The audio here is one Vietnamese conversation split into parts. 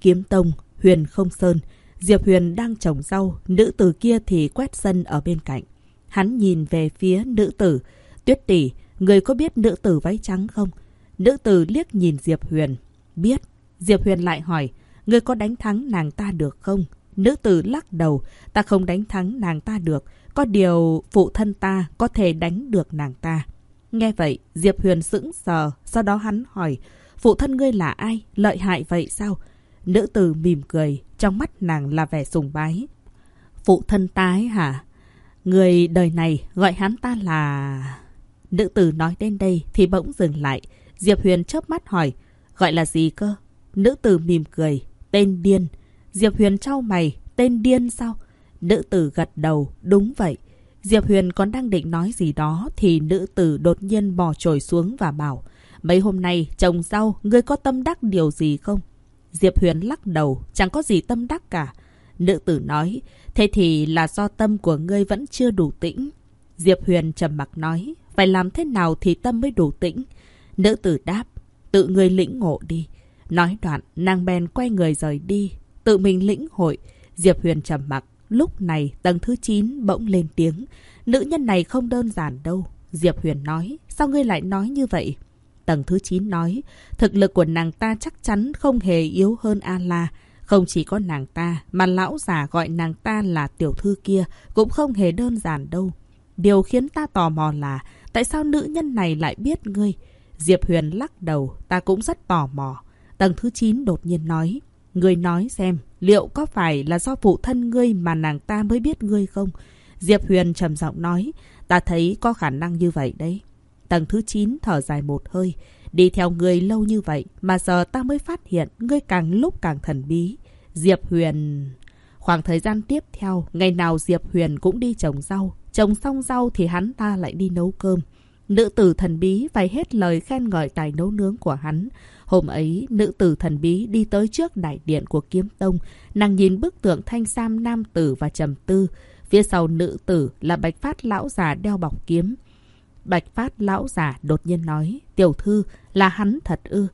Kiếm Tông Huyền không sơn. Diệp Huyền đang trồng rau, nữ tử kia thì quét sân ở bên cạnh. Hắn nhìn về phía nữ tử. Tuyết tỷ, người có biết nữ tử váy trắng không? Nữ tử liếc nhìn Diệp Huyền. Biết. Diệp Huyền lại hỏi, người có đánh thắng nàng ta được không? Nữ tử lắc đầu, ta không đánh thắng nàng ta được. Có điều phụ thân ta có thể đánh được nàng ta. Nghe vậy, Diệp Huyền sững sờ, sau đó hắn hỏi, phụ thân ngươi là ai? Lợi hại vậy sao? Nữ tử mỉm cười, trong mắt nàng là vẻ sùng bái. Phụ thân tái hả? Người đời này gọi hắn ta là... Nữ tử nói đến đây thì bỗng dừng lại. Diệp Huyền chớp mắt hỏi, gọi là gì cơ? Nữ tử mỉm cười, tên điên. Diệp Huyền trao mày, tên điên sao? Nữ tử gật đầu, đúng vậy. Diệp Huyền còn đang định nói gì đó thì nữ tử đột nhiên bò trồi xuống và bảo, mấy hôm nay trồng rau, ngươi có tâm đắc điều gì không? Diệp Huyền lắc đầu, chẳng có gì tâm đắc cả. Nữ tử nói, thế thì là do tâm của ngươi vẫn chưa đủ tĩnh. Diệp Huyền trầm mặc nói, phải làm thế nào thì tâm mới đủ tĩnh. Nữ tử đáp, tự ngươi lĩnh ngộ đi. Nói đoạn, nàng bèn quay người rời đi, tự mình lĩnh hội. Diệp Huyền trầm mặc, lúc này tầng thứ 9 bỗng lên tiếng. Nữ nhân này không đơn giản đâu. Diệp Huyền nói, sao ngươi lại nói như vậy? Tầng thứ 9 nói, thực lực của nàng ta chắc chắn không hề yếu hơn A-la. Không chỉ có nàng ta, mà lão già gọi nàng ta là tiểu thư kia cũng không hề đơn giản đâu. Điều khiến ta tò mò là tại sao nữ nhân này lại biết ngươi? Diệp Huyền lắc đầu, ta cũng rất tò mò. Tầng thứ 9 đột nhiên nói, ngươi nói xem, liệu có phải là do phụ thân ngươi mà nàng ta mới biết ngươi không? Diệp Huyền trầm giọng nói, ta thấy có khả năng như vậy đấy. Tầng thứ 9 thở dài một hơi. Đi theo người lâu như vậy mà giờ ta mới phát hiện ngươi càng lúc càng thần bí. Diệp Huyền... Khoảng thời gian tiếp theo, ngày nào Diệp Huyền cũng đi trồng rau. Trồng xong rau thì hắn ta lại đi nấu cơm. Nữ tử thần bí phải hết lời khen ngợi tài nấu nướng của hắn. Hôm ấy, nữ tử thần bí đi tới trước đại điện của kiếm tông. Nàng nhìn bức tượng thanh sam nam tử và trầm tư. Phía sau nữ tử là bạch phát lão già đeo bọc kiếm. Bạch Phát lão già đột nhiên nói, tiểu thư là hắn thật ư.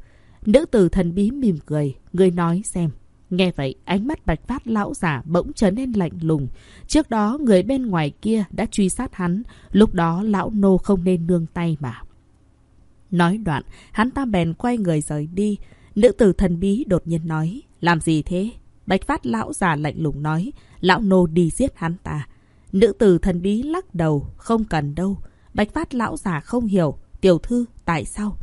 Nữ tử thần bí mỉm cười, người nói xem. Nghe vậy, ánh mắt Bạch Phát lão giả bỗng trở nên lạnh lùng. Trước đó, người bên ngoài kia đã truy sát hắn. Lúc đó, lão nô không nên nương tay mà. Nói đoạn, hắn ta bèn quay người rời đi. Nữ tử thần bí đột nhiên nói, làm gì thế? Bạch Phát lão già lạnh lùng nói, lão nô đi giết hắn ta. Nữ tử thần bí lắc đầu, không cần đâu. Bạch Phát lão già không hiểu, tiểu thư, tại sao?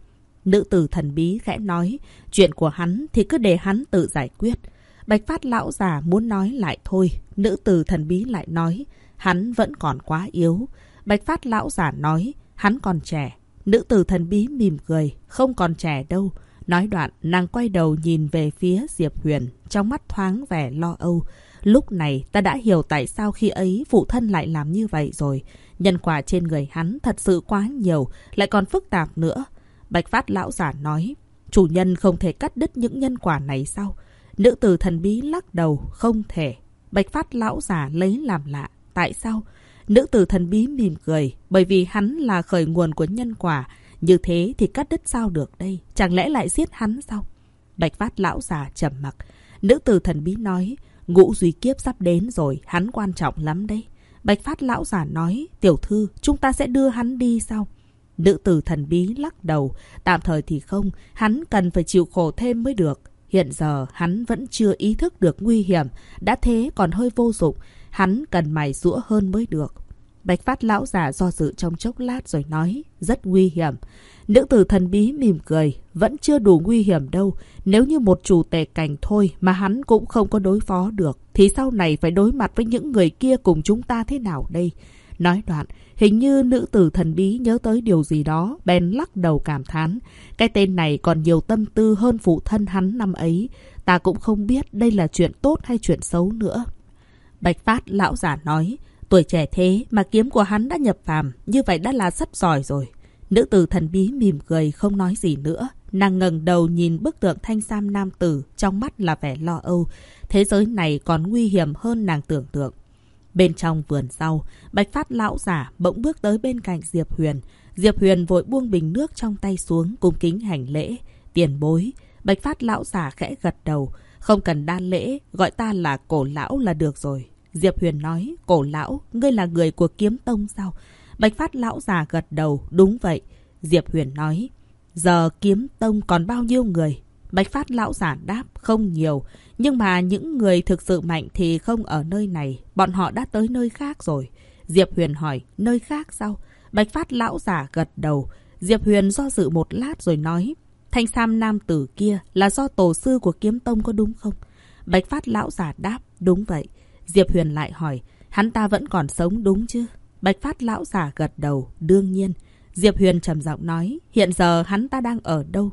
Nữ tử thần bí khẽ nói, chuyện của hắn thì cứ để hắn tự giải quyết. Bạch Phát lão già muốn nói lại thôi, nữ tử thần bí lại nói, hắn vẫn còn quá yếu. Bạch Phát lão già nói, hắn còn trẻ. Nữ tử thần bí mỉm cười, không còn trẻ đâu. Nói đoạn, nàng quay đầu nhìn về phía Diệp Huyền, trong mắt thoáng vẻ lo âu. Lúc này ta đã hiểu tại sao khi ấy phụ thân lại làm như vậy rồi. Nhân quả trên người hắn thật sự quá nhiều, lại còn phức tạp nữa. Bạch Phát lão giả nói, chủ nhân không thể cắt đứt những nhân quả này sao? Nữ tử thần bí lắc đầu, không thể. Bạch Phát lão giả lấy làm lạ. Tại sao? Nữ tử thần bí mỉm cười, bởi vì hắn là khởi nguồn của nhân quả. Như thế thì cắt đứt sao được đây? Chẳng lẽ lại giết hắn sao? Bạch Phát lão giả trầm mặc. Nữ tử thần bí nói, ngũ duy kiếp sắp đến rồi, hắn quan trọng lắm đấy. Bạch Phát lão giả nói, tiểu thư, chúng ta sẽ đưa hắn đi sao? Nữ tử thần bí lắc đầu, tạm thời thì không, hắn cần phải chịu khổ thêm mới được. Hiện giờ hắn vẫn chưa ý thức được nguy hiểm, đã thế còn hơi vô dụng, hắn cần mài rũa hơn mới được. Bạch Phát lão giả do dự trong chốc lát rồi nói, rất nguy hiểm. Nữ tử thần bí mỉm cười, vẫn chưa đủ nguy hiểm đâu. Nếu như một chủ tề cảnh thôi mà hắn cũng không có đối phó được, thì sau này phải đối mặt với những người kia cùng chúng ta thế nào đây? Nói đoạn, hình như nữ tử thần bí nhớ tới điều gì đó, bèn lắc đầu cảm thán. Cái tên này còn nhiều tâm tư hơn phụ thân hắn năm ấy. Ta cũng không biết đây là chuyện tốt hay chuyện xấu nữa. Bạch Phát lão giả nói, tuổi trẻ thế mà kiếm của hắn đã nhập phàm, như vậy đã là sắp giỏi rồi. Nữ tử thần bí mỉm cười không nói gì nữa. Nàng ngẩng đầu nhìn bức tượng thanh sam nam tử, trong mắt là vẻ lo âu. Thế giới này còn nguy hiểm hơn nàng tưởng tượng. Bên trong vườn rau, Bạch Phát lão giả bỗng bước tới bên cạnh Diệp Huyền. Diệp Huyền vội buông bình nước trong tay xuống, cung kính hành lễ. Tiền bối, Bạch Phát lão giả khẽ gật đầu. Không cần đan lễ, gọi ta là cổ lão là được rồi. Diệp Huyền nói, cổ lão, ngươi là người của kiếm tông sao? Bạch Phát lão già gật đầu, đúng vậy. Diệp Huyền nói, giờ kiếm tông còn bao nhiêu người? Bạch Phát lão giả đáp, không nhiều. Nhưng mà những người thực sự mạnh thì không ở nơi này. Bọn họ đã tới nơi khác rồi. Diệp Huyền hỏi, nơi khác sao? Bạch Phát lão giả gật đầu. Diệp Huyền do dự một lát rồi nói, thanh sam nam tử kia là do tổ sư của kiếm tông có đúng không? Bạch Phát lão giả đáp, đúng vậy. Diệp Huyền lại hỏi, hắn ta vẫn còn sống đúng chứ? Bạch Phát lão giả gật đầu, đương nhiên. Diệp Huyền trầm giọng nói, hiện giờ hắn ta đang ở đâu?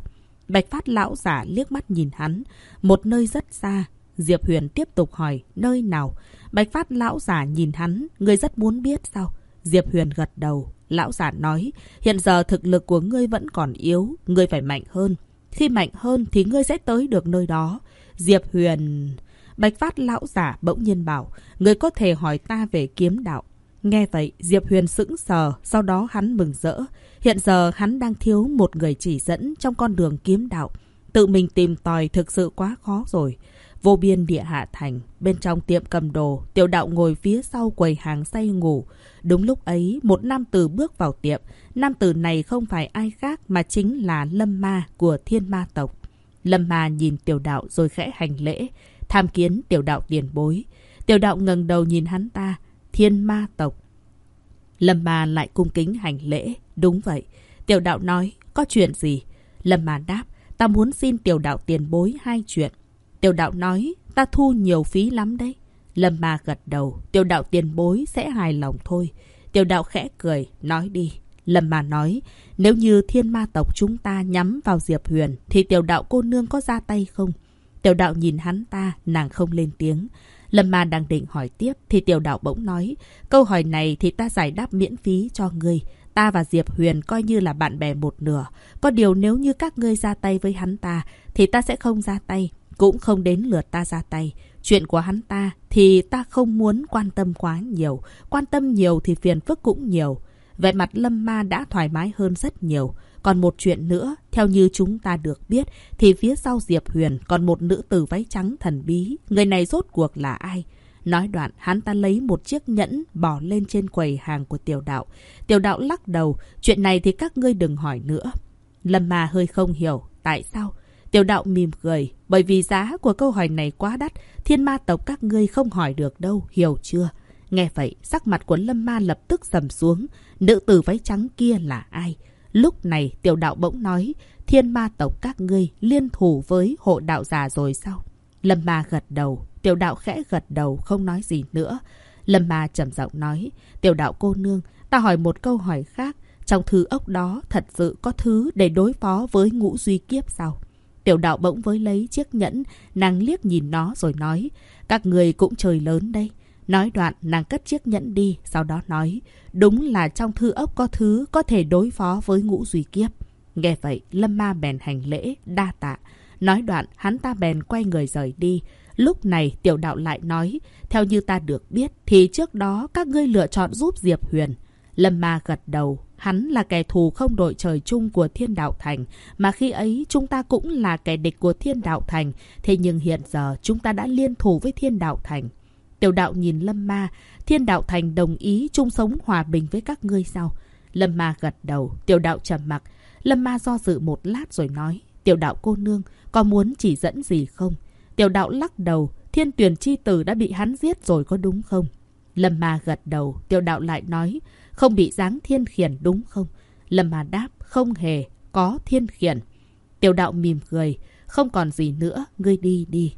Bạch Phát lão giả liếc mắt nhìn hắn, một nơi rất xa. Diệp Huyền tiếp tục hỏi, nơi nào? Bạch Phát lão giả nhìn hắn, người rất muốn biết sao? Diệp Huyền gật đầu, lão giả nói, hiện giờ thực lực của ngươi vẫn còn yếu, ngươi phải mạnh hơn. Khi mạnh hơn thì ngươi sẽ tới được nơi đó. Diệp Huyền... Bạch Phát lão giả bỗng nhiên bảo, người có thể hỏi ta về kiếm đạo. Nghe vậy, Diệp Huyền sững sờ, sau đó hắn mừng rỡ. Hiện giờ hắn đang thiếu một người chỉ dẫn trong con đường kiếm đạo. Tự mình tìm tòi thực sự quá khó rồi. Vô biên địa hạ thành, bên trong tiệm cầm đồ, tiểu đạo ngồi phía sau quầy hàng say ngủ. Đúng lúc ấy, một nam tử bước vào tiệm. Nam tử này không phải ai khác mà chính là Lâm Ma của thiên ma tộc. Lâm Ma nhìn tiểu đạo rồi khẽ hành lễ, tham kiến tiểu đạo tiền bối. Tiểu đạo ngẩng đầu nhìn hắn ta, thiên ma tộc. Lâm Ma lại cung kính hành lễ. Đúng vậy. Tiểu đạo nói, có chuyện gì? Lâm Ma đáp, ta muốn xin tiểu đạo tiền bối hai chuyện. Tiểu đạo nói, ta thu nhiều phí lắm đấy. Lâm Ma gật đầu, tiểu đạo tiền bối sẽ hài lòng thôi. Tiểu đạo khẽ cười, nói đi. Lâm Ma nói, nếu như thiên ma tộc chúng ta nhắm vào Diệp Huyền, thì tiểu đạo cô nương có ra tay không? Tiểu đạo nhìn hắn ta, nàng không lên tiếng. Lâm Ma đang định hỏi tiếp thì tiểu đạo bỗng nói, câu hỏi này thì ta giải đáp miễn phí cho ngươi. Ta và Diệp Huyền coi như là bạn bè một nửa. Có điều nếu như các ngươi ra tay với hắn ta thì ta sẽ không ra tay, cũng không đến lượt ta ra tay. Chuyện của hắn ta thì ta không muốn quan tâm quá nhiều. Quan tâm nhiều thì phiền phức cũng nhiều. Vẻ mặt Lâm Ma đã thoải mái hơn rất nhiều. Còn một chuyện nữa, theo như chúng ta được biết, thì phía sau Diệp Huyền còn một nữ tử váy trắng thần bí. Người này rốt cuộc là ai? Nói đoạn, hắn ta lấy một chiếc nhẫn bỏ lên trên quầy hàng của tiểu đạo. Tiểu đạo lắc đầu, chuyện này thì các ngươi đừng hỏi nữa. Lâm Ma hơi không hiểu, tại sao? Tiểu đạo mỉm cười, bởi vì giá của câu hỏi này quá đắt, thiên ma tộc các ngươi không hỏi được đâu, hiểu chưa? Nghe vậy, sắc mặt của Lâm Ma lập tức sầm xuống. Nữ tử váy trắng kia là ai? Lúc này tiểu đạo bỗng nói, thiên ma tộc các ngươi liên thủ với hộ đạo già rồi sao? Lâm ma gật đầu, tiểu đạo khẽ gật đầu không nói gì nữa. Lâm ma trầm giọng nói, tiểu đạo cô nương, ta hỏi một câu hỏi khác. Trong thư ốc đó thật sự có thứ để đối phó với ngũ duy kiếp sao? Tiểu đạo bỗng với lấy chiếc nhẫn, nàng liếc nhìn nó rồi nói, các người cũng trời lớn đây. Nói đoạn, nàng cất chiếc nhẫn đi, sau đó nói, đúng là trong thư ốc có thứ có thể đối phó với ngũ duy kiếp. Nghe vậy, Lâm Ma bèn hành lễ, đa tạ. Nói đoạn, hắn ta bèn quay người rời đi. Lúc này, tiểu đạo lại nói, theo như ta được biết, thì trước đó các ngươi lựa chọn giúp Diệp Huyền. Lâm Ma gật đầu, hắn là kẻ thù không đội trời chung của Thiên Đạo Thành, mà khi ấy chúng ta cũng là kẻ địch của Thiên Đạo Thành, thế nhưng hiện giờ chúng ta đã liên thủ với Thiên Đạo Thành. Tiểu đạo nhìn Lâm Ma, Thiên Đạo Thành đồng ý chung sống hòa bình với các ngươi sao? Lâm Ma gật đầu, tiểu đạo trầm mặc. Lâm Ma do dự một lát rồi nói, tiểu đạo cô nương, có muốn chỉ dẫn gì không? Tiểu đạo lắc đầu, thiên tuyển chi tử đã bị hắn giết rồi có đúng không? Lâm Ma gật đầu, tiểu đạo lại nói, không bị giáng thiên khiển đúng không? Lâm Ma đáp, không hề, có thiên khiển. Tiểu đạo mỉm cười, không còn gì nữa, ngươi đi đi.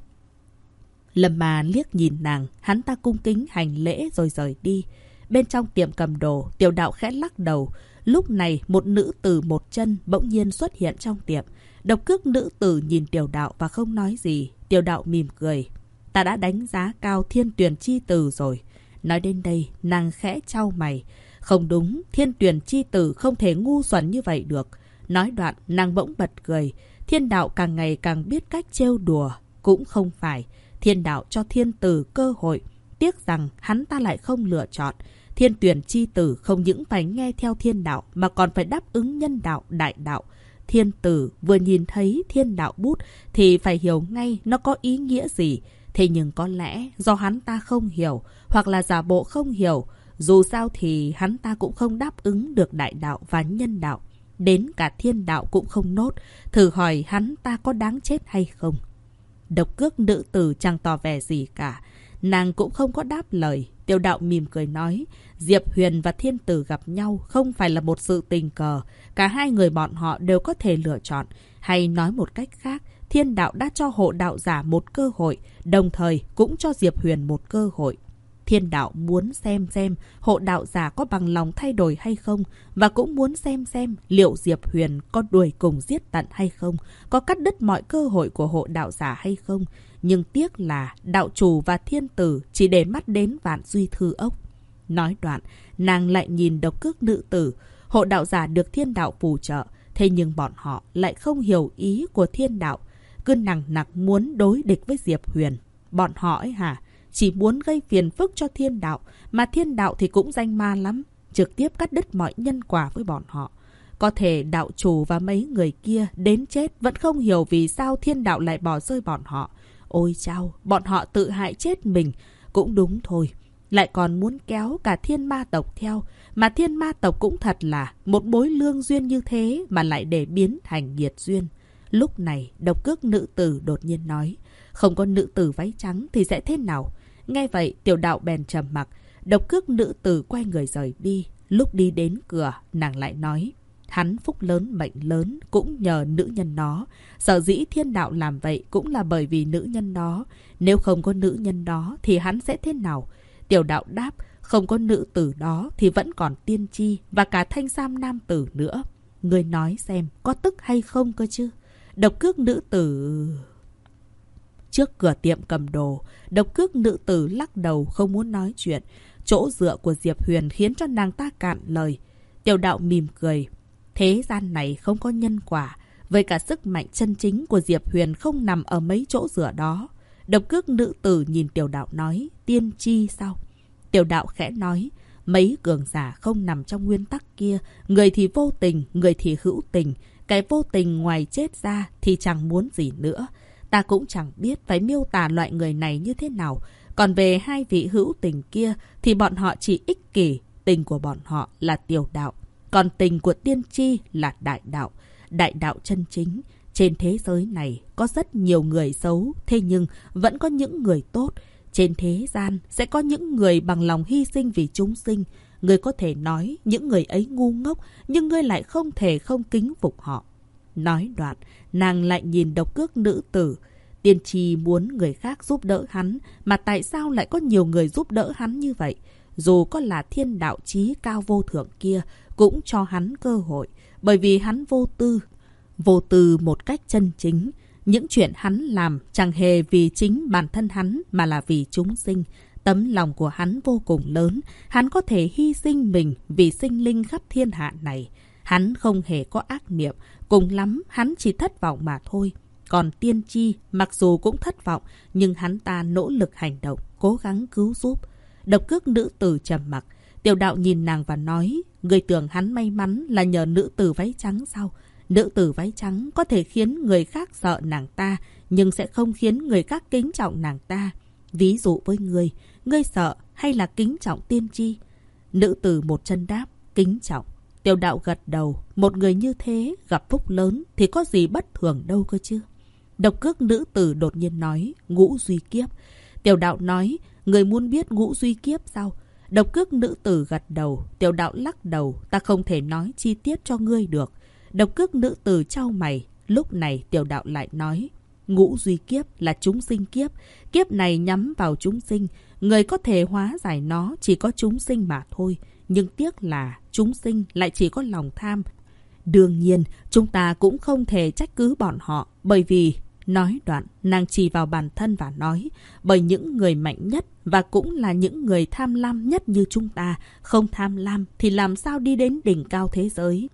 Lâm Ma liếc nhìn nàng, hắn ta cung kính hành lễ rồi rời đi. Bên trong tiệm cầm đồ, tiểu đạo khẽ lắc đầu. Lúc này, một nữ tử một chân bỗng nhiên xuất hiện trong tiệm. Độc cước nữ tử nhìn tiểu đạo và không nói gì. Tiểu đạo mỉm cười. Ta đã đánh giá cao thiên tuyển chi tử rồi. Nói đến đây, nàng khẽ trao mày. Không đúng, thiên tuyển chi tử không thể ngu xuẩn như vậy được. Nói đoạn, nàng bỗng bật cười. Thiên đạo càng ngày càng biết cách trêu đùa. Cũng không phải. Thiên đạo cho thiên tử cơ hội. Tiếc rằng hắn ta lại không lựa chọn. Thiên tuyển chi tử không những phải nghe theo thiên đạo mà còn phải đáp ứng nhân đạo, đại đạo. Thiên tử vừa nhìn thấy thiên đạo bút thì phải hiểu ngay nó có ý nghĩa gì. Thế nhưng có lẽ do hắn ta không hiểu hoặc là giả bộ không hiểu. Dù sao thì hắn ta cũng không đáp ứng được đại đạo và nhân đạo. Đến cả thiên đạo cũng không nốt. Thử hỏi hắn ta có đáng chết hay không? Độc cước nữ tử chẳng tỏ vẻ gì cả. Nàng cũng không có đáp lời. Tiêu đạo mỉm cười nói. Diệp Huyền và Thiên Tử gặp nhau không phải là một sự tình cờ. Cả hai người bọn họ đều có thể lựa chọn. Hay nói một cách khác, Thiên Đạo đã cho hộ đạo giả một cơ hội, đồng thời cũng cho Diệp Huyền một cơ hội. Thiên đạo muốn xem xem hộ đạo giả có bằng lòng thay đổi hay không và cũng muốn xem xem liệu Diệp Huyền có đuổi cùng giết tận hay không, có cắt đứt mọi cơ hội của hộ đạo giả hay không. Nhưng tiếc là đạo chủ và thiên tử chỉ để mắt đến vạn duy thư ốc. Nói đoạn, nàng lại nhìn độc cước nữ tử, hộ đạo giả được thiên đạo phù trợ, thế nhưng bọn họ lại không hiểu ý của thiên đạo, cứ nặng nặc muốn đối địch với Diệp Huyền. Bọn họ ấy hả? Chỉ muốn gây phiền phức cho thiên đạo, mà thiên đạo thì cũng danh ma lắm, trực tiếp cắt đứt mọi nhân quả với bọn họ. Có thể đạo chủ và mấy người kia đến chết vẫn không hiểu vì sao thiên đạo lại bỏ rơi bọn họ. Ôi chao, bọn họ tự hại chết mình. Cũng đúng thôi. Lại còn muốn kéo cả thiên ma tộc theo. Mà thiên ma tộc cũng thật là một mối lương duyên như thế mà lại để biến thành nghiệt duyên. Lúc này, độc cước nữ tử đột nhiên nói. Không có nữ tử váy trắng thì sẽ thế nào? Nghe vậy, tiểu đạo bèn trầm mặc. Độc cước nữ tử quay người rời đi. Lúc đi đến cửa, nàng lại nói. Hắn phúc lớn mệnh lớn cũng nhờ nữ nhân đó. Sở dĩ thiên đạo làm vậy cũng là bởi vì nữ nhân đó. Nếu không có nữ nhân đó thì hắn sẽ thế nào? Tiểu đạo đáp, không có nữ tử đó thì vẫn còn tiên tri và cả thanh sam nam tử nữa. Người nói xem có tức hay không cơ chứ? Độc cước nữ tử... Trước cửa tiệm cầm đồ, độc cước nữ tử lắc đầu không muốn nói chuyện. Chỗ dựa của Diệp Huyền khiến cho nàng ta cạn lời. Tiểu đạo mỉm cười. Thế gian này không có nhân quả. Với cả sức mạnh chân chính của Diệp Huyền không nằm ở mấy chỗ dựa đó. Độc cước nữ tử nhìn tiểu đạo nói. Tiên tri sao? Tiểu đạo khẽ nói. Mấy cường giả không nằm trong nguyên tắc kia. Người thì vô tình, người thì hữu tình. Cái vô tình ngoài chết ra thì chẳng muốn gì nữa. Ta cũng chẳng biết phải miêu tả loại người này như thế nào. Còn về hai vị hữu tình kia thì bọn họ chỉ ích kỷ. Tình của bọn họ là tiểu đạo. Còn tình của tiên tri là đại đạo. Đại đạo chân chính. Trên thế giới này có rất nhiều người xấu, thế nhưng vẫn có những người tốt. Trên thế gian sẽ có những người bằng lòng hy sinh vì chúng sinh. Người có thể nói những người ấy ngu ngốc, nhưng ngươi lại không thể không kính phục họ. Nói đoạn, nàng lại nhìn độc cước nữ tử. Tiên tri muốn người khác giúp đỡ hắn, mà tại sao lại có nhiều người giúp đỡ hắn như vậy? Dù có là thiên đạo chí cao vô thượng kia, cũng cho hắn cơ hội, bởi vì hắn vô tư. Vô tư một cách chân chính. Những chuyện hắn làm chẳng hề vì chính bản thân hắn mà là vì chúng sinh. Tấm lòng của hắn vô cùng lớn, hắn có thể hy sinh mình vì sinh linh khắp thiên hạ này. Hắn không hề có ác niệm, cùng lắm hắn chỉ thất vọng mà thôi. Còn tiên tri, mặc dù cũng thất vọng, nhưng hắn ta nỗ lực hành động, cố gắng cứu giúp. Độc cước nữ tử trầm mặc, tiểu đạo nhìn nàng và nói, người tưởng hắn may mắn là nhờ nữ tử váy trắng sao? Nữ tử váy trắng có thể khiến người khác sợ nàng ta, nhưng sẽ không khiến người khác kính trọng nàng ta. Ví dụ với người, ngươi sợ hay là kính trọng tiên tri? Nữ tử một chân đáp, kính trọng. Tiểu đạo gật đầu, một người như thế gặp phúc lớn thì có gì bất thường đâu cơ chứ. Độc cước nữ tử đột nhiên nói, ngũ duy kiếp. Tiểu đạo nói, người muốn biết ngũ duy kiếp sao? Độc cước nữ tử gật đầu, tiểu đạo lắc đầu, ta không thể nói chi tiết cho ngươi được. Độc cước nữ tử trao mày, lúc này tiểu đạo lại nói, ngũ duy kiếp là chúng sinh kiếp, kiếp này nhắm vào chúng sinh, người có thể hóa giải nó chỉ có chúng sinh mà thôi. Nhưng tiếc là chúng sinh lại chỉ có lòng tham. Đương nhiên, chúng ta cũng không thể trách cứ bọn họ, bởi vì Nói đoạn, nàng chỉ vào bản thân và nói, bởi những người mạnh nhất và cũng là những người tham lam nhất như chúng ta, không tham lam thì làm sao đi đến đỉnh cao thế giới.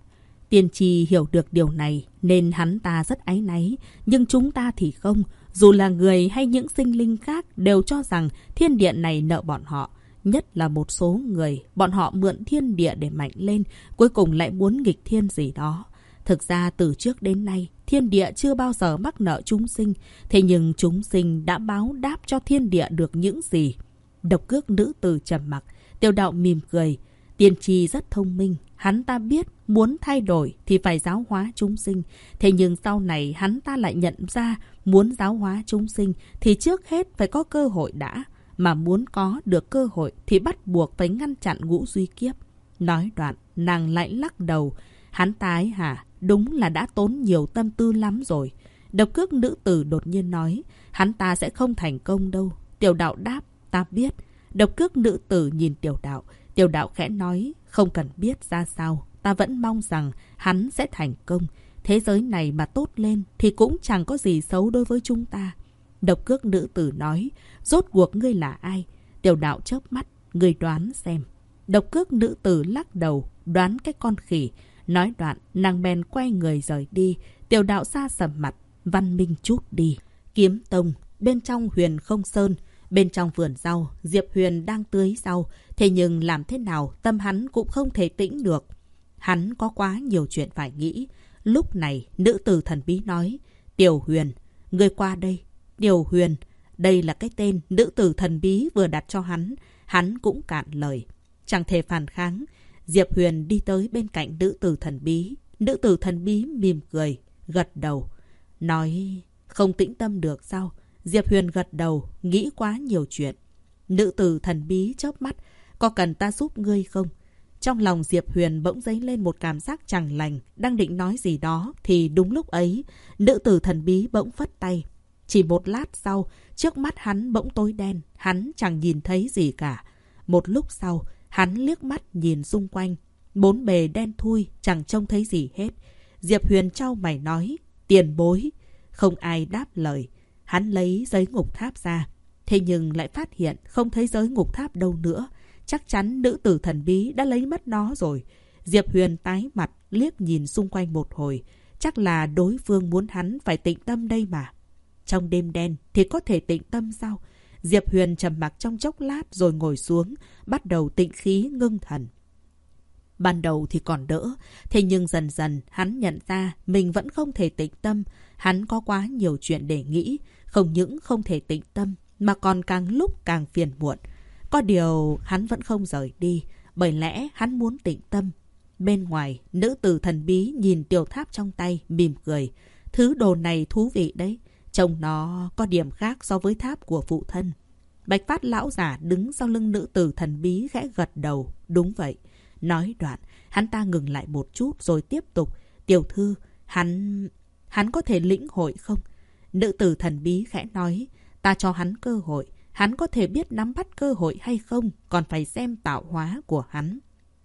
Tiên tri hiểu được điều này nên hắn ta rất áy náy, nhưng chúng ta thì không. Dù là người hay những sinh linh khác đều cho rằng thiên địa này nợ bọn họ. Nhất là một số người, bọn họ mượn thiên địa để mạnh lên, cuối cùng lại muốn nghịch thiên gì đó. Thực ra từ trước đến nay, thiên địa chưa bao giờ mắc nợ chúng sinh, thế nhưng chúng sinh đã báo đáp cho thiên địa được những gì. Độc cước nữ tử trầm mặc, tiêu đạo mỉm cười. Tiên tri rất thông minh, hắn ta biết muốn thay đổi thì phải giáo hóa chúng sinh. Thế nhưng sau này hắn ta lại nhận ra muốn giáo hóa chúng sinh thì trước hết phải có cơ hội đã. Mà muốn có được cơ hội thì bắt buộc phải ngăn chặn ngũ duy kiếp. Nói đoạn, nàng lại lắc đầu. Hắn tái hả? Đúng là đã tốn nhiều tâm tư lắm rồi. Độc cước nữ tử đột nhiên nói, hắn ta sẽ không thành công đâu. Tiểu đạo đáp, ta biết. Độc cước nữ tử nhìn tiểu đạo. Tiểu đạo khẽ nói, không cần biết ra sao. Ta vẫn mong rằng hắn sẽ thành công. Thế giới này mà tốt lên thì cũng chẳng có gì xấu đối với chúng ta. Độc cước nữ tử nói, rốt cuộc ngươi là ai? Tiểu đạo chớp mắt, ngươi đoán xem. Độc cước nữ tử lắc đầu, đoán cái con khỉ. Nói đoạn, nàng bèn quay người rời đi. Tiểu đạo xa sầm mặt, văn minh chút đi. Kiếm tông, bên trong huyền không sơn. Bên trong vườn rau, Diệp Huyền đang tưới rau. Thế nhưng làm thế nào, tâm hắn cũng không thể tĩnh được. Hắn có quá nhiều chuyện phải nghĩ. Lúc này, nữ tử thần bí nói, Tiểu Huyền, ngươi qua đây điều Huyền, đây là cái tên nữ tử thần bí vừa đặt cho hắn. Hắn cũng cạn lời. Chẳng thể phản kháng. Diệp Huyền đi tới bên cạnh nữ tử thần bí. Nữ tử thần bí mỉm cười, gật đầu. Nói, không tĩnh tâm được sao? Diệp Huyền gật đầu, nghĩ quá nhiều chuyện. Nữ tử thần bí chớp mắt, có cần ta giúp ngươi không? Trong lòng Diệp Huyền bỗng dấy lên một cảm giác chẳng lành, đang định nói gì đó, thì đúng lúc ấy, nữ tử thần bí bỗng phất tay. Chỉ một lát sau, trước mắt hắn bỗng tối đen, hắn chẳng nhìn thấy gì cả. Một lúc sau, Hắn liếc mắt nhìn xung quanh. Bốn bề đen thui, chẳng trông thấy gì hết. Diệp Huyền trao mày nói, tiền bối. Không ai đáp lời. Hắn lấy giấy ngục tháp ra. Thế nhưng lại phát hiện không thấy giới ngục tháp đâu nữa. Chắc chắn nữ tử thần bí đã lấy mất nó rồi. Diệp Huyền tái mặt, liếc nhìn xung quanh một hồi. Chắc là đối phương muốn hắn phải tịnh tâm đây mà. Trong đêm đen thì có thể tịnh tâm sao? Diệp Huyền trầm mặc trong chốc lát rồi ngồi xuống, bắt đầu tịnh khí ngưng thần. Ban đầu thì còn đỡ, thế nhưng dần dần hắn nhận ra mình vẫn không thể tịnh tâm. Hắn có quá nhiều chuyện để nghĩ, không những không thể tịnh tâm mà còn càng lúc càng phiền muộn. Có điều hắn vẫn không rời đi, bởi lẽ hắn muốn tịnh tâm. Bên ngoài, nữ tử thần bí nhìn tiểu tháp trong tay, mỉm cười. Thứ đồ này thú vị đấy. Trông nó có điểm khác so với tháp của phụ thân. Bạch phát lão giả đứng sau lưng nữ tử thần bí khẽ gật đầu. Đúng vậy. Nói đoạn, hắn ta ngừng lại một chút rồi tiếp tục. Tiểu thư, hắn... Hắn có thể lĩnh hội không? Nữ tử thần bí khẽ nói. Ta cho hắn cơ hội. Hắn có thể biết nắm bắt cơ hội hay không, còn phải xem tạo hóa của hắn.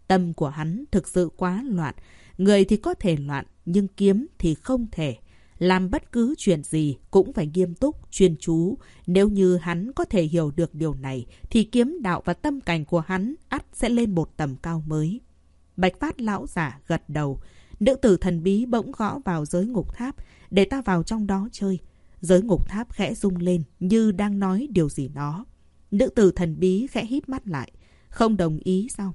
Tâm của hắn thực sự quá loạn. Người thì có thể loạn, nhưng kiếm thì không thể. Làm bất cứ chuyện gì cũng phải nghiêm túc, chuyên chú. Nếu như hắn có thể hiểu được điều này, thì kiếm đạo và tâm cảnh của hắn ắt sẽ lên một tầm cao mới. Bạch phát lão giả gật đầu. Nữ tử thần bí bỗng gõ vào giới ngục tháp, để ta vào trong đó chơi. Giới ngục tháp khẽ rung lên như đang nói điều gì đó. Nữ tử thần bí khẽ hít mắt lại. Không đồng ý sao?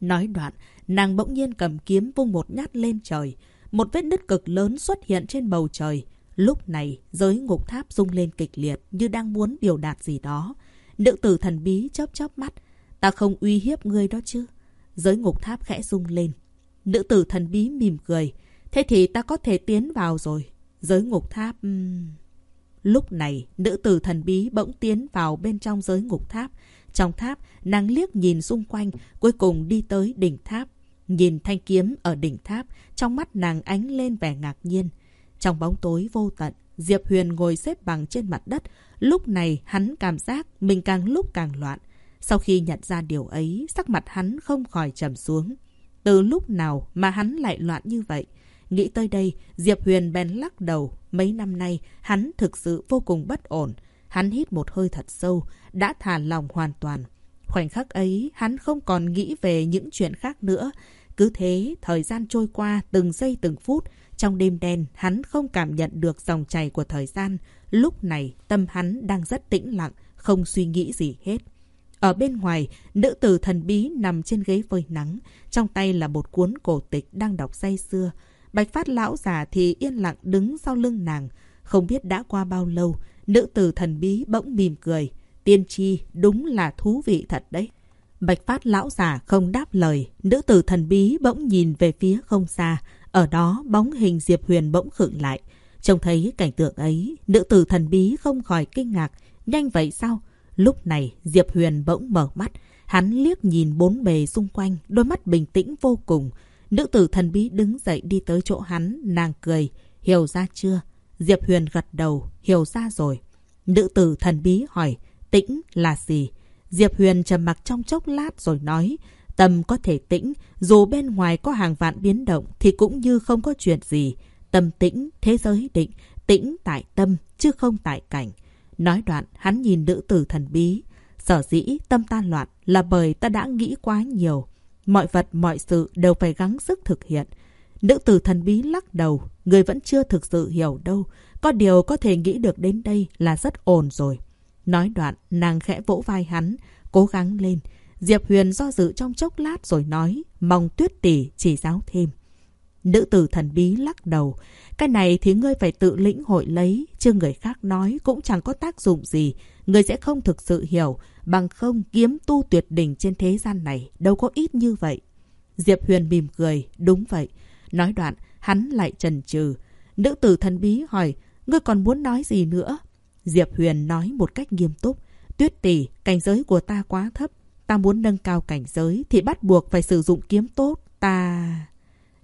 Nói đoạn, nàng bỗng nhiên cầm kiếm vung một nhát lên trời. Một vết nứt cực lớn xuất hiện trên bầu trời. Lúc này, giới ngục tháp rung lên kịch liệt như đang muốn biểu đạt gì đó. Nữ tử thần bí chớp chớp mắt. Ta không uy hiếp ngươi đó chứ. Giới ngục tháp khẽ rung lên. Nữ tử thần bí mỉm cười. Thế thì ta có thể tiến vào rồi. Giới ngục tháp... Lúc này, nữ tử thần bí bỗng tiến vào bên trong giới ngục tháp. Trong tháp, nàng liếc nhìn xung quanh, cuối cùng đi tới đỉnh tháp. Nhìn thanh kiếm ở đỉnh tháp, trong mắt nàng ánh lên vẻ ngạc nhiên. Trong bóng tối vô tận, Diệp Huyền ngồi xếp bằng trên mặt đất. Lúc này hắn cảm giác mình càng lúc càng loạn. Sau khi nhận ra điều ấy, sắc mặt hắn không khỏi trầm xuống. từ lúc nào mà hắn lại loạn như vậy? Nghĩ tới đây, Diệp Huyền bèn lắc đầu. Mấy năm nay, hắn thực sự vô cùng bất ổn. Hắn hít một hơi thật sâu, đã thả lòng hoàn toàn. Khoảnh khắc ấy, hắn không còn nghĩ về những chuyện khác nữa. Cứ thế, thời gian trôi qua từng giây từng phút. Trong đêm đen, hắn không cảm nhận được dòng chảy của thời gian. Lúc này, tâm hắn đang rất tĩnh lặng, không suy nghĩ gì hết. Ở bên ngoài, nữ tử thần bí nằm trên ghế phơi nắng. Trong tay là một cuốn cổ tịch đang đọc say xưa. Bạch phát lão già thì yên lặng đứng sau lưng nàng. Không biết đã qua bao lâu, nữ tử thần bí bỗng mỉm cười. Tiên tri đúng là thú vị thật đấy. Bạch phát lão già không đáp lời. Nữ tử thần bí bỗng nhìn về phía không xa. Ở đó bóng hình Diệp Huyền bỗng khựng lại. Trông thấy cảnh tượng ấy, nữ tử thần bí không khỏi kinh ngạc. Nhanh vậy sao? Lúc này Diệp Huyền bỗng mở mắt. Hắn liếc nhìn bốn bề xung quanh, đôi mắt bình tĩnh vô cùng. Nữ tử thần bí đứng dậy đi tới chỗ hắn, nàng cười. Hiểu ra chưa? Diệp Huyền gật đầu, hiểu ra rồi. Nữ tử thần bí hỏi, tĩnh là gì? Diệp Huyền trầm mặc trong chốc lát rồi nói, tâm có thể tĩnh, dù bên ngoài có hàng vạn biến động thì cũng như không có chuyện gì. Tâm tĩnh, thế giới định, tĩnh tại tâm, chứ không tại cảnh. Nói đoạn, hắn nhìn nữ tử thần bí. Sở dĩ tâm ta loạn là bởi ta đã nghĩ quá nhiều. Mọi vật, mọi sự đều phải gắng sức thực hiện. Nữ tử thần bí lắc đầu, người vẫn chưa thực sự hiểu đâu. Có điều có thể nghĩ được đến đây là rất ổn rồi. Nói đoạn, nàng khẽ vỗ vai hắn, cố gắng lên. Diệp Huyền do dự trong chốc lát rồi nói, mong tuyết tỷ chỉ giáo thêm. Nữ tử thần bí lắc đầu. Cái này thì ngươi phải tự lĩnh hội lấy, chứ người khác nói cũng chẳng có tác dụng gì. Ngươi sẽ không thực sự hiểu, bằng không kiếm tu tuyệt đỉnh trên thế gian này đâu có ít như vậy. Diệp Huyền mỉm cười, đúng vậy. Nói đoạn, hắn lại trần trừ. Nữ tử thần bí hỏi, ngươi còn muốn nói gì nữa? Diệp Huyền nói một cách nghiêm túc. Tuyết tỷ, cảnh giới của ta quá thấp. Ta muốn nâng cao cảnh giới thì bắt buộc phải sử dụng kiếm tốt. Ta...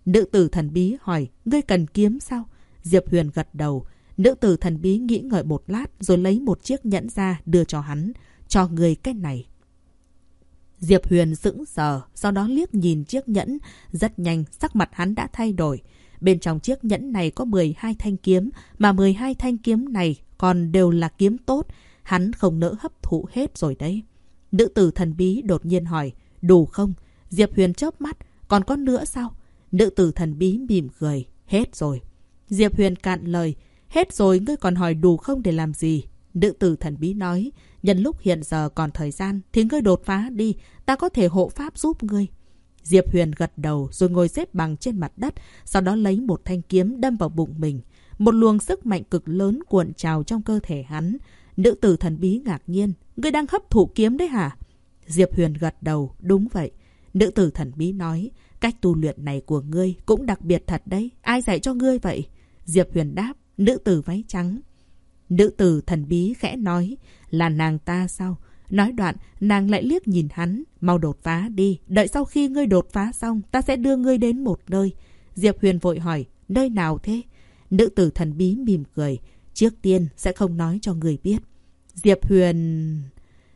Nữ tử thần bí hỏi, ngươi cần kiếm sao? Diệp Huyền gật đầu. Nữ tử thần bí nghĩ ngợi một lát rồi lấy một chiếc nhẫn ra đưa cho hắn. Cho người cái này. Diệp Huyền sững sờ, sau đó liếc nhìn chiếc nhẫn. Rất nhanh, sắc mặt hắn đã thay đổi. Bên trong chiếc nhẫn này có 12 thanh kiếm, mà 12 thanh kiếm này còn đều là kiếm tốt. Hắn không nỡ hấp thụ hết rồi đấy. Nữ tử thần bí đột nhiên hỏi, đủ không? Diệp Huyền chớp mắt, còn có nữa sao? Nữ tử thần bí mỉm cười. Hết rồi. Diệp Huyền cạn lời. Hết rồi ngươi còn hỏi đủ không để làm gì? Nữ tử thần bí nói. Nhân lúc hiện giờ còn thời gian thì ngươi đột phá đi. Ta có thể hộ pháp giúp ngươi. Diệp Huyền gật đầu rồi ngồi xếp bằng trên mặt đất. Sau đó lấy một thanh kiếm đâm vào bụng mình. Một luồng sức mạnh cực lớn cuộn trào trong cơ thể hắn. Nữ tử thần bí ngạc nhiên. Ngươi đang hấp thụ kiếm đấy hả? Diệp Huyền gật đầu. Đúng vậy. Nữ tử thần bí nói. Cách tu luyện này của ngươi cũng đặc biệt thật đấy. Ai dạy cho ngươi vậy? Diệp Huyền đáp, nữ tử váy trắng. Nữ tử thần bí khẽ nói, là nàng ta sao? Nói đoạn, nàng lại liếc nhìn hắn, mau đột phá đi, đợi sau khi ngươi đột phá xong, ta sẽ đưa ngươi đến một nơi. Diệp Huyền vội hỏi, nơi nào thế? Nữ tử thần bí mỉm cười, trước tiên sẽ không nói cho người biết. Diệp Huyền...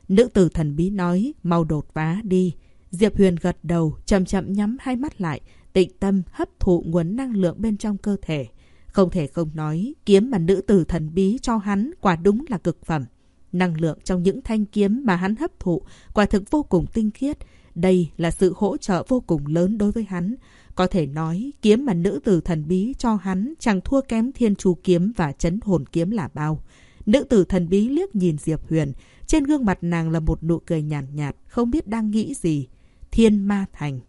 Nữ tử thần bí nói, mau đột phá đi. Diệp Huyền gật đầu, chậm chậm nhắm hai mắt lại, tịnh tâm hấp thụ nguồn năng lượng bên trong cơ thể. Không thể không nói, kiếm mà nữ tử thần bí cho hắn quả đúng là cực phẩm. Năng lượng trong những thanh kiếm mà hắn hấp thụ quả thực vô cùng tinh khiết. Đây là sự hỗ trợ vô cùng lớn đối với hắn. Có thể nói, kiếm mà nữ tử thần bí cho hắn chẳng thua kém thiên chu kiếm và chấn hồn kiếm là bao. Nữ tử thần bí liếc nhìn Diệp Huyền, trên gương mặt nàng là một nụ cười nhàn nhạt, nhạt, không biết đang nghĩ gì. Thiên Ma Thành.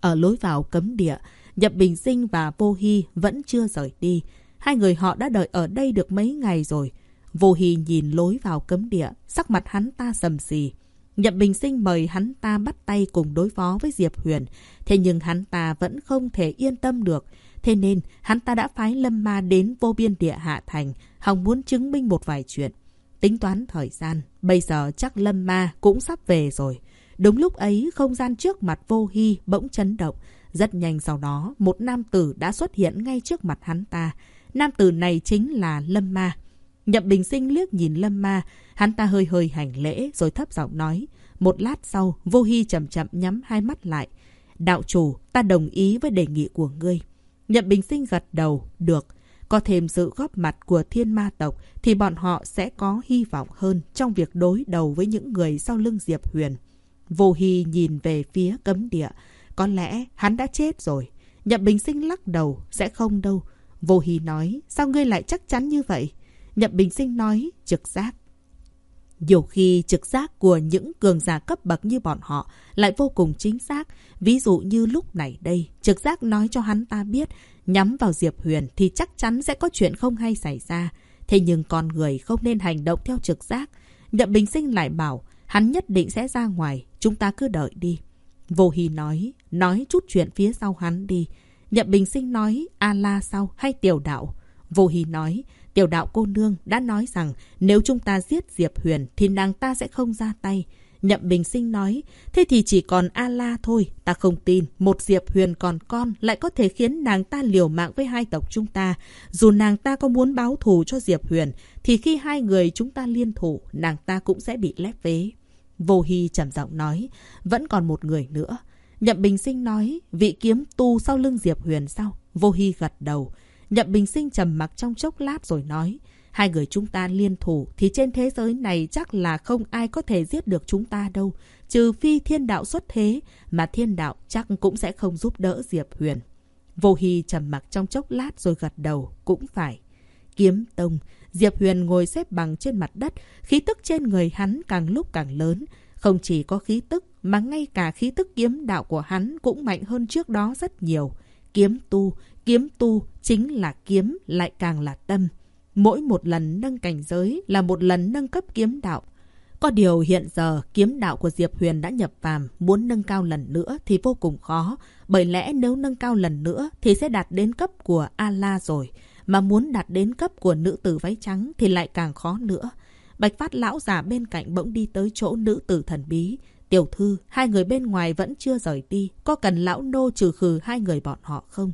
Ở lối vào cấm địa, Nhậm Bình Sinh và Vô Hy vẫn chưa rời đi. Hai người họ đã đợi ở đây được mấy ngày rồi. Vô Hy nhìn lối vào cấm địa, sắc mặt hắn ta sầm xì. Nhậm Bình Sinh mời hắn ta bắt tay cùng đối phó với Diệp Huyền. Thế nhưng hắn ta vẫn không thể yên tâm được. Thế nên hắn ta đã phái Lâm Ma đến vô biên địa Hạ Thành, hòng muốn chứng minh một vài chuyện. Tính toán thời gian, bây giờ chắc Lâm Ma cũng sắp về rồi. Đúng lúc ấy, không gian trước mặt vô hy bỗng chấn động. Rất nhanh sau đó, một nam tử đã xuất hiện ngay trước mặt hắn ta. Nam tử này chính là Lâm Ma. Nhậm Bình Sinh liếc nhìn Lâm Ma, hắn ta hơi hơi hành lễ rồi thấp giọng nói. Một lát sau, vô hy chậm chậm nhắm hai mắt lại. Đạo chủ, ta đồng ý với đề nghị của ngươi. Nhậm Bình Sinh gật đầu, được. Có thêm sự góp mặt của thiên ma tộc thì bọn họ sẽ có hy vọng hơn trong việc đối đầu với những người sau lưng Diệp Huyền. Vô Hy nhìn về phía cấm địa. Có lẽ hắn đã chết rồi. Nhậm Bình Sinh lắc đầu, sẽ không đâu. Vô Hy nói, sao ngươi lại chắc chắn như vậy? Nhậm Bình Sinh nói, trực giác. Nhiều khi trực giác của những cường giả cấp bậc như bọn họ lại vô cùng chính xác. Ví dụ như lúc này đây, trực giác nói cho hắn ta biết nhắm vào Diệp Huyền thì chắc chắn sẽ có chuyện không hay xảy ra. Thế nhưng con người không nên hành động theo trực giác. Nhậm Bình Sinh lại bảo hắn nhất định sẽ ra ngoài, chúng ta cứ đợi đi. Vô Hy nói, nói chút chuyện phía sau hắn đi. Nhậm Bình Sinh nói, A-la sau hay tiểu đạo? Vô Hy nói, Tiểu đạo cô nương đã nói rằng nếu chúng ta giết Diệp Huyền thì nàng ta sẽ không ra tay. Nhậm Bình Sinh nói, thế thì chỉ còn A-la thôi. Ta không tin một Diệp Huyền còn con lại có thể khiến nàng ta liều mạng với hai tộc chúng ta. Dù nàng ta có muốn báo thù cho Diệp Huyền thì khi hai người chúng ta liên thủ nàng ta cũng sẽ bị lép vế. Vô Hy trầm giọng nói, vẫn còn một người nữa. Nhậm Bình Sinh nói, vị kiếm tu sau lưng Diệp Huyền sao? Vô Hy gật đầu. Nhậm Bình Sinh trầm mặc trong chốc lát rồi nói. Hai người chúng ta liên thủ thì trên thế giới này chắc là không ai có thể giết được chúng ta đâu. Trừ phi thiên đạo xuất thế, mà thiên đạo chắc cũng sẽ không giúp đỡ Diệp Huyền. Vô Hy trầm mặc trong chốc lát rồi gật đầu, cũng phải. Kiếm tông, Diệp Huyền ngồi xếp bằng trên mặt đất, khí tức trên người hắn càng lúc càng lớn. Không chỉ có khí tức, mà ngay cả khí tức kiếm đạo của hắn cũng mạnh hơn trước đó rất nhiều. Kiếm tu, Kiếm tu chính là kiếm lại càng là tâm. Mỗi một lần nâng cảnh giới là một lần nâng cấp kiếm đạo. Có điều hiện giờ kiếm đạo của Diệp Huyền đã nhập phàm, muốn nâng cao lần nữa thì vô cùng khó. Bởi lẽ nếu nâng cao lần nữa thì sẽ đạt đến cấp của A-La rồi. Mà muốn đạt đến cấp của nữ tử váy trắng thì lại càng khó nữa. Bạch Phát lão già bên cạnh bỗng đi tới chỗ nữ tử thần bí. Tiểu thư, hai người bên ngoài vẫn chưa rời đi. Có cần lão nô trừ khử hai người bọn họ không?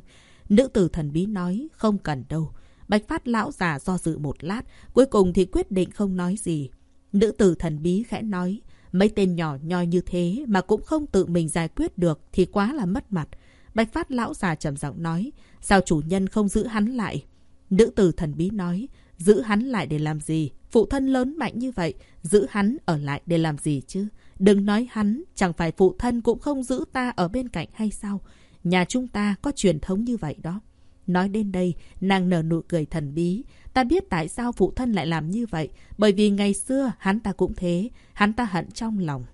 Nữ tử thần bí nói, không cần đâu. Bạch Phát lão già do dự một lát, cuối cùng thì quyết định không nói gì. Nữ tử thần bí khẽ nói, mấy tên nhỏ nhoi như thế mà cũng không tự mình giải quyết được thì quá là mất mặt. Bạch Phát lão già trầm giọng nói, sao chủ nhân không giữ hắn lại? Nữ tử thần bí nói, giữ hắn lại để làm gì? Phụ thân lớn mạnh như vậy, giữ hắn ở lại để làm gì chứ? Đừng nói hắn, chẳng phải phụ thân cũng không giữ ta ở bên cạnh hay sao? Nhà chúng ta có truyền thống như vậy đó. Nói đến đây, nàng nở nụ cười thần bí. Ta biết tại sao phụ thân lại làm như vậy. Bởi vì ngày xưa hắn ta cũng thế. Hắn ta hận trong lòng.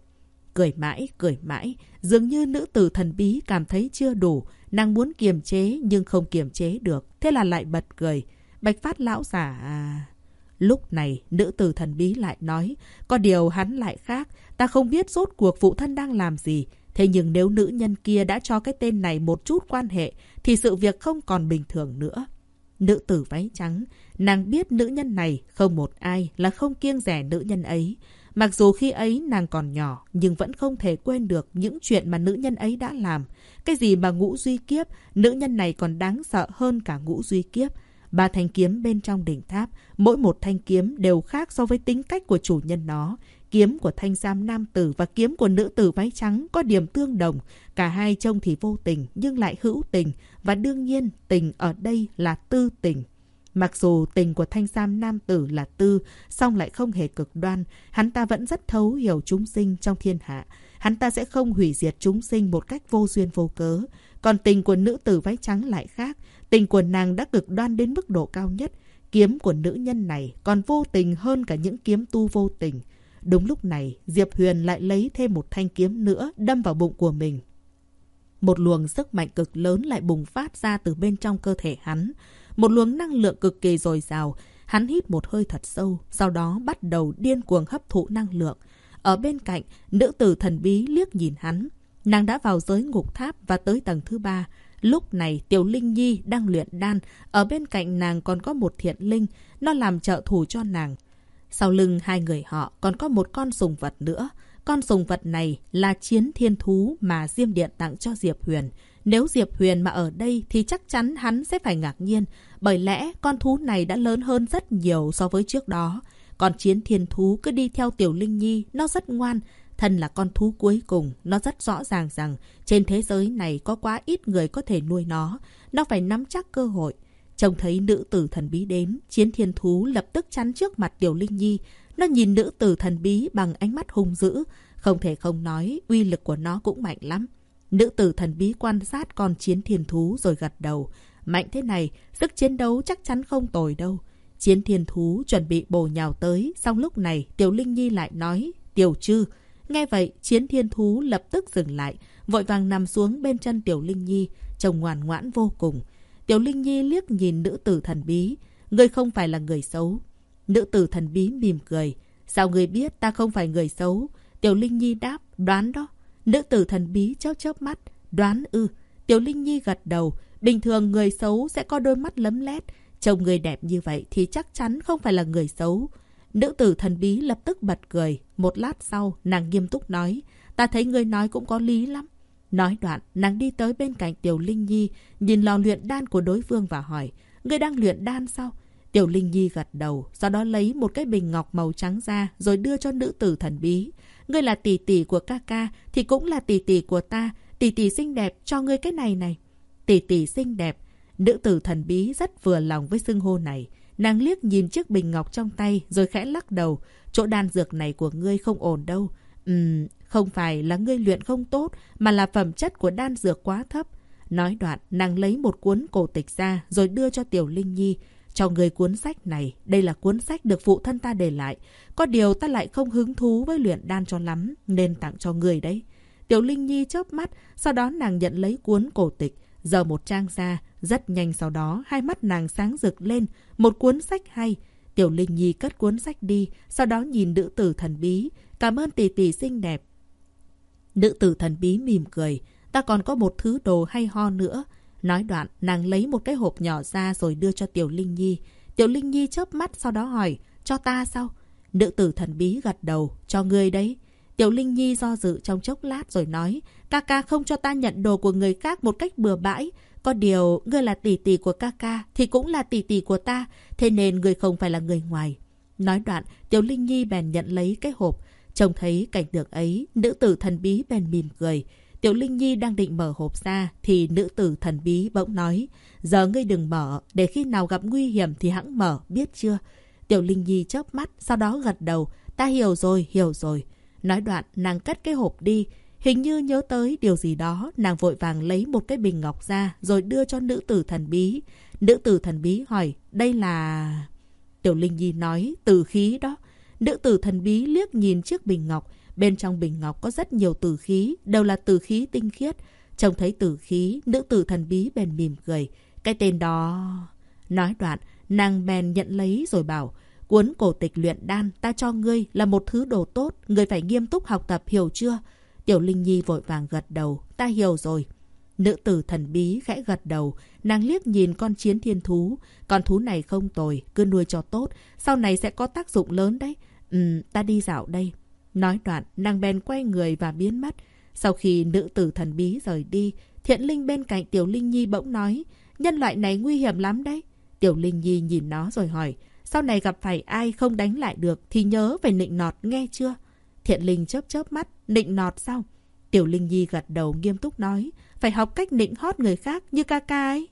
Cười mãi, cười mãi. Dường như nữ tử thần bí cảm thấy chưa đủ. Nàng muốn kiềm chế nhưng không kiềm chế được. Thế là lại bật cười. Bạch phát lão giả à... Lúc này, nữ tử thần bí lại nói, có điều hắn lại khác, ta không biết rốt cuộc phụ thân đang làm gì, Thế nhưng nếu nữ nhân kia đã cho cái tên này một chút quan hệ, thì sự việc không còn bình thường nữa. Nữ tử váy trắng, nàng biết nữ nhân này không một ai là không kiêng rẻ nữ nhân ấy. Mặc dù khi ấy nàng còn nhỏ, nhưng vẫn không thể quên được những chuyện mà nữ nhân ấy đã làm. Cái gì mà ngũ duy kiếp, nữ nhân này còn đáng sợ hơn cả ngũ duy kiếp. Ba thanh kiếm bên trong đỉnh tháp, mỗi một thanh kiếm đều khác so với tính cách của chủ nhân nó. Kiếm của thanh giam nam tử và kiếm của nữ tử váy trắng có điểm tương đồng. Cả hai trông thì vô tình nhưng lại hữu tình. Và đương nhiên tình ở đây là tư tình. Mặc dù tình của thanh giam nam tử là tư, song lại không hề cực đoan, hắn ta vẫn rất thấu hiểu chúng sinh trong thiên hạ. Hắn ta sẽ không hủy diệt chúng sinh một cách vô duyên vô cớ. Còn tình của nữ tử váy trắng lại khác. Tình của nàng đã cực đoan đến mức độ cao nhất. Kiếm của nữ nhân này còn vô tình hơn cả những kiếm tu vô tình. Đúng lúc này, Diệp Huyền lại lấy thêm một thanh kiếm nữa đâm vào bụng của mình. Một luồng sức mạnh cực lớn lại bùng phát ra từ bên trong cơ thể hắn. Một luồng năng lượng cực kỳ dồi dào. Hắn hít một hơi thật sâu, sau đó bắt đầu điên cuồng hấp thụ năng lượng. Ở bên cạnh, nữ tử thần bí liếc nhìn hắn. Nàng đã vào giới ngục tháp và tới tầng thứ ba. Lúc này Tiểu Linh Nhi đang luyện đan, ở bên cạnh nàng còn có một thiện linh, nó làm trợ thủ cho nàng. Sau lưng hai người họ còn có một con sùng vật nữa. Con sùng vật này là chiến thiên thú mà Diêm Điện tặng cho Diệp Huyền. Nếu Diệp Huyền mà ở đây thì chắc chắn hắn sẽ phải ngạc nhiên, bởi lẽ con thú này đã lớn hơn rất nhiều so với trước đó. Còn chiến thiên thú cứ đi theo Tiểu Linh Nhi, nó rất ngoan. Thân là con thú cuối cùng, nó rất rõ ràng rằng trên thế giới này có quá ít người có thể nuôi nó. Nó phải nắm chắc cơ hội. Trông thấy nữ tử thần bí đến, chiến thiên thú lập tức chắn trước mặt Tiểu Linh Nhi. Nó nhìn nữ tử thần bí bằng ánh mắt hung dữ. Không thể không nói, uy lực của nó cũng mạnh lắm. Nữ tử thần bí quan sát con chiến thiên thú rồi gật đầu. Mạnh thế này, sức chiến đấu chắc chắn không tồi đâu. Chiến thiên thú chuẩn bị bổ nhào tới, xong lúc này Tiểu Linh Nhi lại nói, Tiểu Trư. Nghe vậy, chiến thiên thú lập tức dừng lại, vội vàng nằm xuống bên chân Tiểu Linh Nhi, trông ngoan ngoãn vô cùng. Tiểu Linh Nhi liếc nhìn nữ tử thần bí, ngươi không phải là người xấu. Nữ tử thần bí mỉm cười, sao ngươi biết ta không phải người xấu? Tiểu Linh Nhi đáp, đoán đó. Nữ tử thần bí chớp chớp mắt, đoán ư. Tiểu Linh Nhi gật đầu, bình thường người xấu sẽ có đôi mắt lấm lét, Trông người đẹp như vậy thì chắc chắn không phải là người xấu. Nữ tử thần bí lập tức bật cười. Một lát sau, nàng nghiêm túc nói. Ta thấy người nói cũng có lý lắm. Nói đoạn, nàng đi tới bên cạnh Tiểu Linh Nhi, nhìn lò luyện đan của đối phương và hỏi. Người đang luyện đan sao? Tiểu Linh Nhi gật đầu, sau đó lấy một cái bình ngọc màu trắng ra rồi đưa cho nữ tử thần bí. Ngươi là tỷ tỷ của ca ca, thì cũng là tỷ tỷ của ta. Tỷ tỷ xinh đẹp, cho ngươi cái này này. Tỷ tỷ xinh đẹp, Nữ tử thần bí rất vừa lòng với xưng hô này. Nàng liếc nhìn chiếc bình ngọc trong tay rồi khẽ lắc đầu. Chỗ đan dược này của ngươi không ổn đâu. Ừm, không phải là ngươi luyện không tốt mà là phẩm chất của đan dược quá thấp. Nói đoạn, nàng lấy một cuốn cổ tịch ra rồi đưa cho Tiểu Linh Nhi. Cho người cuốn sách này, đây là cuốn sách được phụ thân ta để lại. Có điều ta lại không hứng thú với luyện đan cho lắm, nên tặng cho người đấy. Tiểu Linh Nhi chớp mắt, sau đó nàng nhận lấy cuốn cổ tịch, giờ một trang ra, rất nhanh sau đó, hai mắt nàng sáng rực lên, một cuốn sách hay. Tiểu Linh Nhi cất cuốn sách đi, sau đó nhìn nữ tử thần bí. Cảm ơn tỷ tỷ xinh đẹp. Nữ tử thần bí mỉm cười. Ta còn có một thứ đồ hay ho nữa. Nói đoạn, nàng lấy một cái hộp nhỏ ra rồi đưa cho Tiểu Linh Nhi. Tiểu Linh Nhi chớp mắt sau đó hỏi, cho ta sao? Nữ tử thần bí gật đầu, cho ngươi đấy. Tiểu Linh Nhi do dự trong chốc lát rồi nói, ca ca không cho ta nhận đồ của người khác một cách bừa bãi. Có điều, ngươi là tỷ tỷ của ca ca, thì cũng là tỷ tỷ của ta, thế nên ngươi không phải là người ngoài. Nói đoạn, Tiểu Linh Nhi bèn nhận lấy cái hộp. Trông thấy cảnh tượng ấy, nữ tử thần bí bèn mỉm cười. Tiểu Linh Nhi đang định mở hộp ra, thì nữ tử thần bí bỗng nói, giờ ngươi đừng mở, để khi nào gặp nguy hiểm thì hãng mở, biết chưa? Tiểu Linh Nhi chớp mắt, sau đó gật đầu, ta hiểu rồi, hiểu rồi. Nói đoạn, nàng cất cái hộp đi, Hình như nhớ tới điều gì đó, nàng vội vàng lấy một cái bình ngọc ra rồi đưa cho nữ tử thần bí. Nữ tử thần bí hỏi, đây là... Tiểu Linh Nhi nói, từ khí đó. Nữ tử thần bí liếc nhìn chiếc bình ngọc. Bên trong bình ngọc có rất nhiều tử khí, đều là tử khí tinh khiết. Trông thấy tử khí, nữ tử thần bí bèn mỉm cười. Cái tên đó... Nói đoạn, nàng bèn nhận lấy rồi bảo, cuốn cổ tịch luyện đan ta cho ngươi là một thứ đồ tốt, ngươi phải nghiêm túc học tập hiểu chưa? Tiểu Linh Nhi vội vàng gật đầu. Ta hiểu rồi. Nữ tử thần bí khẽ gật đầu. Nàng liếc nhìn con chiến thiên thú. Con thú này không tồi. Cứ nuôi cho tốt. Sau này sẽ có tác dụng lớn đấy. Ừ, ta đi dạo đây. Nói đoạn, nàng bèn quay người và biến mất. Sau khi nữ tử thần bí rời đi, thiện linh bên cạnh Tiểu Linh Nhi bỗng nói. Nhân loại này nguy hiểm lắm đấy. Tiểu Linh Nhi nhìn nó rồi hỏi. Sau này gặp phải ai không đánh lại được thì nhớ về nịnh nọt nghe chưa? Thiện Linh chớp chớp mắt, nịnh nọt sao? Tiểu Linh Nhi gật đầu nghiêm túc nói, phải học cách nịnh hót người khác như ca ca ấy.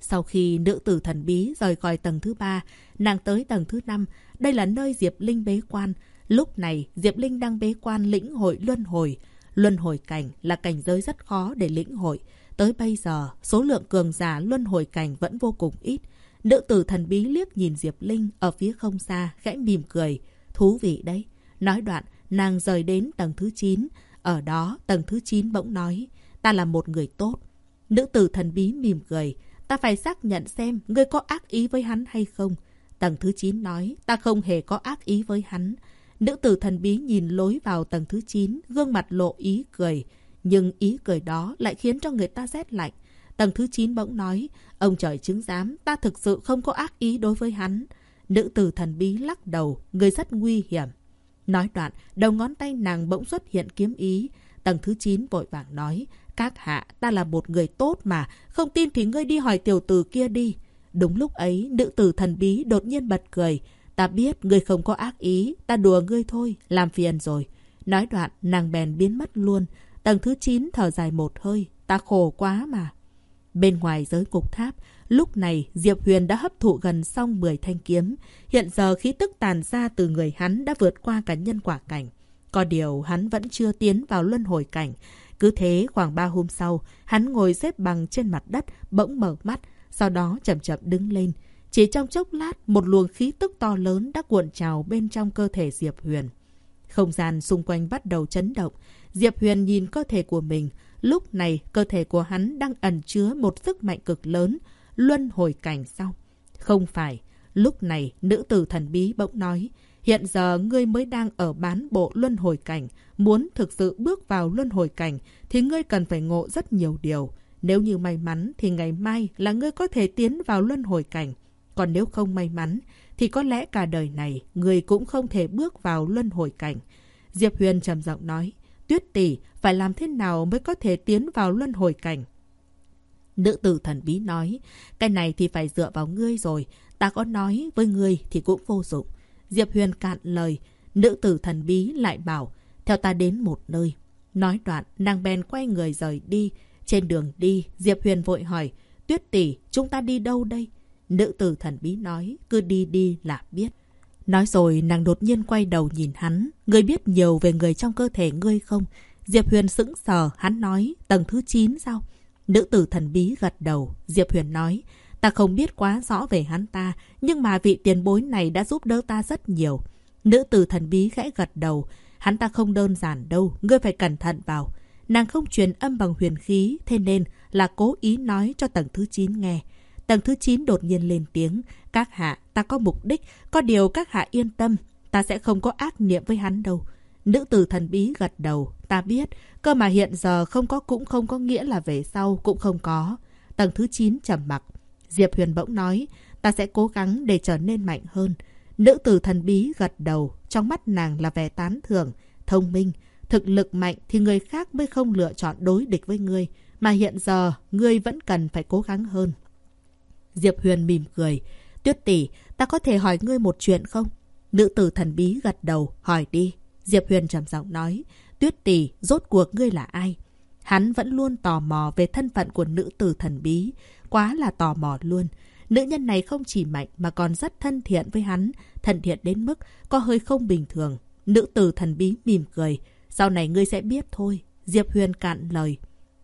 Sau khi nữ tử thần bí rời khỏi tầng thứ ba, nàng tới tầng thứ năm. Đây là nơi Diệp Linh bế quan. Lúc này, Diệp Linh đang bế quan lĩnh hội luân hồi. Luân hồi cảnh là cảnh giới rất khó để lĩnh hội. Tới bây giờ, số lượng cường giả luân hồi cảnh vẫn vô cùng ít. Nữ tử thần bí liếc nhìn Diệp Linh ở phía không xa, khẽ mỉm cười. Thú vị đấy. Nói đoạn, nàng rời đến tầng thứ 9. Ở đó, tầng thứ 9 bỗng nói, ta là một người tốt. Nữ tử thần bí mỉm cười, ta phải xác nhận xem ngươi có ác ý với hắn hay không. Tầng thứ 9 nói, ta không hề có ác ý với hắn. Nữ tử thần bí nhìn lối vào tầng thứ 9, gương mặt lộ ý cười. Nhưng ý cười đó lại khiến cho người ta rét lạnh. Tầng thứ 9 bỗng nói, ông trời chứng giám, ta thực sự không có ác ý đối với hắn. Nữ tử thần bí lắc đầu, người rất nguy hiểm. Nói đoạn, đầu ngón tay nàng bỗng xuất hiện kiếm ý. Tầng thứ 9 vội vàng nói, các hạ, ta là một người tốt mà, không tin thì ngươi đi hỏi tiểu tử kia đi. Đúng lúc ấy, nữ tử thần bí đột nhiên bật cười. Ta biết ngươi không có ác ý, ta đùa ngươi thôi, làm phiền rồi. Nói đoạn, nàng bèn biến mất luôn. Tầng thứ 9 thở dài một hơi. Ta khổ quá mà. Bên ngoài giới cục tháp, lúc này Diệp Huyền đã hấp thụ gần xong 10 thanh kiếm. Hiện giờ khí tức tàn ra từ người hắn đã vượt qua cả nhân quả cảnh. Có điều hắn vẫn chưa tiến vào luân hồi cảnh. Cứ thế khoảng ba hôm sau, hắn ngồi xếp bằng trên mặt đất, bỗng mở mắt, sau đó chậm chậm đứng lên. Chỉ trong chốc lát, một luồng khí tức to lớn đã cuộn trào bên trong cơ thể Diệp Huyền. Không gian xung quanh bắt đầu chấn động. Diệp Huyền nhìn cơ thể của mình. Lúc này, cơ thể của hắn đang ẩn chứa một sức mạnh cực lớn. Luân hồi cảnh sau. Không phải. Lúc này, nữ tử thần bí bỗng nói. Hiện giờ ngươi mới đang ở bán bộ luân hồi cảnh. Muốn thực sự bước vào luân hồi cảnh thì ngươi cần phải ngộ rất nhiều điều. Nếu như may mắn thì ngày mai là ngươi có thể tiến vào luân hồi cảnh. Còn nếu không may mắn thì có lẽ cả đời này người cũng không thể bước vào luân hồi cảnh. Diệp Huyền trầm giọng nói, Tuyết tỷ phải làm thế nào mới có thể tiến vào luân hồi cảnh? Nữ tử thần bí nói, cái này thì phải dựa vào ngươi rồi, ta có nói với ngươi thì cũng vô dụng. Diệp Huyền cạn lời, nữ tử thần bí lại bảo, theo ta đến một nơi. Nói đoạn, nàng bèn quay người rời đi. Trên đường đi, Diệp Huyền vội hỏi, Tuyết tỷ, chúng ta đi đâu đây? Nữ tử thần bí nói, cứ đi đi là biết. Nói rồi nàng đột nhiên quay đầu nhìn hắn. Ngươi biết nhiều về người trong cơ thể ngươi không? Diệp Huyền sững sờ, hắn nói, tầng thứ 9 sao? Nữ tử thần bí gật đầu, Diệp Huyền nói, ta không biết quá rõ về hắn ta, nhưng mà vị tiền bối này đã giúp đỡ ta rất nhiều. Nữ tử thần bí khẽ gật đầu, hắn ta không đơn giản đâu, ngươi phải cẩn thận vào. Nàng không truyền âm bằng huyền khí, thế nên là cố ý nói cho tầng thứ 9 nghe. Tầng thứ 9 đột nhiên lên tiếng. Các hạ, ta có mục đích. Có điều các hạ yên tâm. Ta sẽ không có ác niệm với hắn đâu. Nữ tử thần bí gật đầu. Ta biết. Cơ mà hiện giờ không có cũng không có nghĩa là về sau cũng không có. Tầng thứ 9 trầm mặc. Diệp Huyền bỗng nói. Ta sẽ cố gắng để trở nên mạnh hơn. Nữ tử thần bí gật đầu. Trong mắt nàng là vẻ tán thưởng. Thông minh. Thực lực mạnh thì người khác mới không lựa chọn đối địch với ngươi. Mà hiện giờ, ngươi vẫn cần phải cố gắng hơn. Diệp Huyền mỉm cười. Tuyết tỷ, ta có thể hỏi ngươi một chuyện không? Nữ tử thần bí gật đầu, hỏi đi. Diệp Huyền trầm giọng nói. Tuyết tỷ, rốt cuộc ngươi là ai? Hắn vẫn luôn tò mò về thân phận của nữ tử thần bí. Quá là tò mò luôn. Nữ nhân này không chỉ mạnh mà còn rất thân thiện với hắn. Thân thiện đến mức có hơi không bình thường. Nữ tử thần bí mỉm cười. Sau này ngươi sẽ biết thôi. Diệp Huyền cạn lời.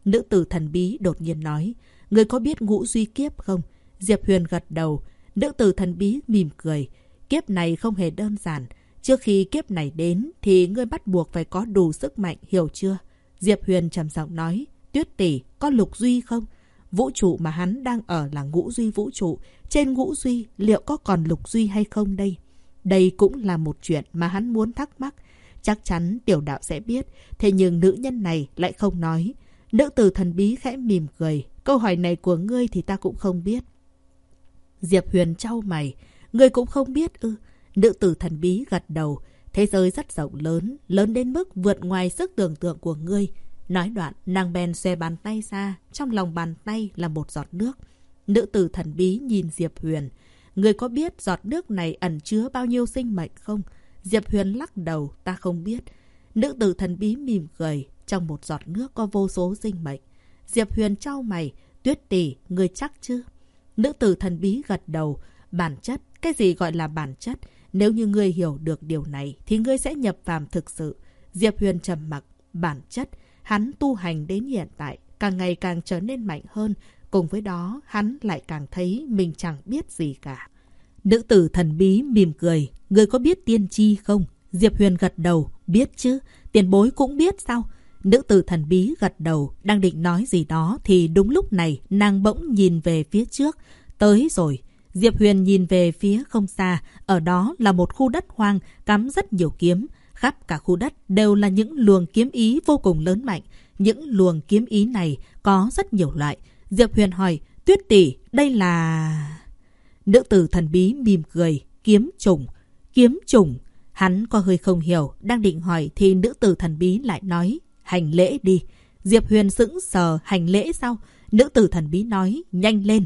Nữ tử thần bí đột nhiên nói. Ngươi có biết ngũ duy kiếp không? Diệp Huyền gật đầu. Nữ tử thần bí mỉm cười. Kiếp này không hề đơn giản. Trước khi kiếp này đến thì ngươi bắt buộc phải có đủ sức mạnh, hiểu chưa? Diệp Huyền trầm giọng nói. Tuyết tỷ, có lục duy không? Vũ trụ mà hắn đang ở là ngũ duy vũ trụ. Trên ngũ duy liệu có còn lục duy hay không đây? Đây cũng là một chuyện mà hắn muốn thắc mắc. Chắc chắn tiểu đạo sẽ biết. Thế nhưng nữ nhân này lại không nói. Nữ tử thần bí khẽ mỉm cười. Câu hỏi này của ngươi thì ta cũng không biết. Diệp Huyền trao mày. Ngươi cũng không biết ư. Nữ tử thần bí gật đầu. Thế giới rất rộng lớn, lớn đến mức vượt ngoài sức tưởng tượng của ngươi. Nói đoạn, nàng bèn xòe bàn tay ra, trong lòng bàn tay là một giọt nước. Nữ tử thần bí nhìn Diệp Huyền. Người có biết giọt nước này ẩn chứa bao nhiêu sinh mệnh không? Diệp Huyền lắc đầu, ta không biết. Nữ tử thần bí mỉm cười, trong một giọt nước có vô số sinh mệnh. Diệp Huyền trao mày, tuyết tỷ, người chắc chứ? Nữ tử thần bí gật đầu. Bản chất, cái gì gọi là bản chất? Nếu như ngươi hiểu được điều này, thì ngươi sẽ nhập phàm thực sự. Diệp Huyền trầm mặc, bản chất, hắn tu hành đến hiện tại, càng ngày càng trở nên mạnh hơn. Cùng với đó, hắn lại càng thấy mình chẳng biết gì cả. Nữ tử thần bí mỉm cười. Ngươi có biết tiên tri không? Diệp Huyền gật đầu. Biết chứ. Tiền bối cũng biết sao? Nữ tử thần bí gật đầu, đang định nói gì đó thì đúng lúc này nàng bỗng nhìn về phía trước. Tới rồi. Diệp Huyền nhìn về phía không xa, ở đó là một khu đất hoang cắm rất nhiều kiếm. Khắp cả khu đất đều là những luồng kiếm ý vô cùng lớn mạnh. Những luồng kiếm ý này có rất nhiều loại. Diệp Huyền hỏi, Tuyết tỷ, đây là... Nữ tử thần bí mỉm cười, kiếm trùng. Kiếm trùng. Hắn có hơi không hiểu, đang định hỏi thì nữ tử thần bí lại nói, hành lễ đi. Diệp Huyền sững sờ, hành lễ sao? Nữ tử thần bí nói, nhanh lên.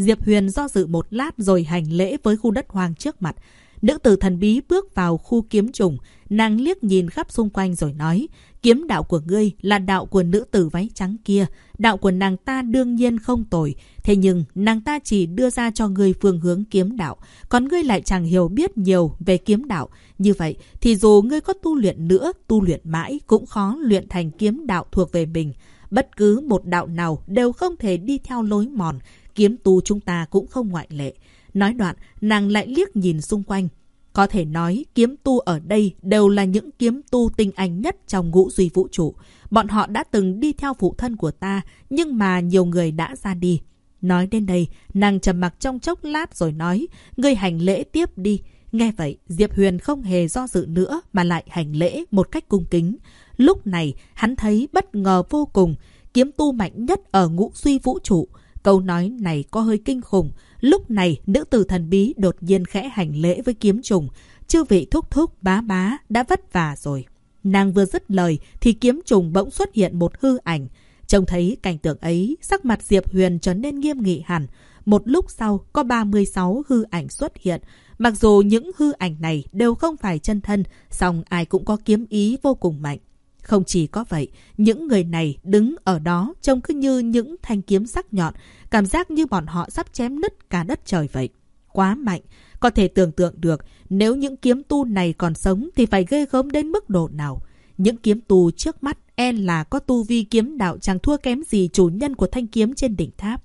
Diệp Huyền do dự một lát rồi hành lễ với khu đất hoang trước mặt. nữ tử thần bí bước vào khu kiếm trùng, nàng liếc nhìn khắp xung quanh rồi nói, kiếm đạo của ngươi là đạo của nữ tử váy trắng kia, đạo của nàng ta đương nhiên không tồi, thế nhưng nàng ta chỉ đưa ra cho ngươi phương hướng kiếm đạo, còn ngươi lại chẳng hiểu biết nhiều về kiếm đạo, như vậy thì dù ngươi có tu luyện nữa, tu luyện mãi cũng khó luyện thành kiếm đạo thuộc về mình. Bất cứ một đạo nào đều không thể đi theo lối mòn, kiếm tu chúng ta cũng không ngoại lệ. Nói đoạn, nàng lại liếc nhìn xung quanh. Có thể nói kiếm tu ở đây đều là những kiếm tu tinh anh nhất trong ngũ duy vũ trụ. Bọn họ đã từng đi theo phụ thân của ta, nhưng mà nhiều người đã ra đi. Nói đến đây, nàng trầm mặc trong chốc lát rồi nói, ngươi hành lễ tiếp đi. Nghe vậy, Diệp Huyền không hề do dự nữa mà lại hành lễ một cách cung kính. Lúc này, hắn thấy bất ngờ vô cùng, kiếm tu mạnh nhất ở ngũ duy vũ trụ. Câu nói này có hơi kinh khủng. Lúc này, nữ tử thần bí đột nhiên khẽ hành lễ với kiếm trùng. Chư vị thúc thúc bá bá đã vất vả rồi. Nàng vừa dứt lời thì kiếm trùng bỗng xuất hiện một hư ảnh. Trông thấy cảnh tượng ấy, sắc mặt Diệp Huyền trở nên nghiêm nghị hẳn. Một lúc sau, có 36 hư ảnh xuất hiện. Mặc dù những hư ảnh này đều không phải chân thân, song ai cũng có kiếm ý vô cùng mạnh. Không chỉ có vậy, những người này đứng ở đó trông cứ như những thanh kiếm sắc nhọn, cảm giác như bọn họ sắp chém nứt cả đất trời vậy. Quá mạnh, có thể tưởng tượng được nếu những kiếm tu này còn sống thì phải ghê gớm đến mức độ nào. Những kiếm tu trước mắt e là có tu vi kiếm đạo chẳng thua kém gì chủ nhân của thanh kiếm trên đỉnh tháp.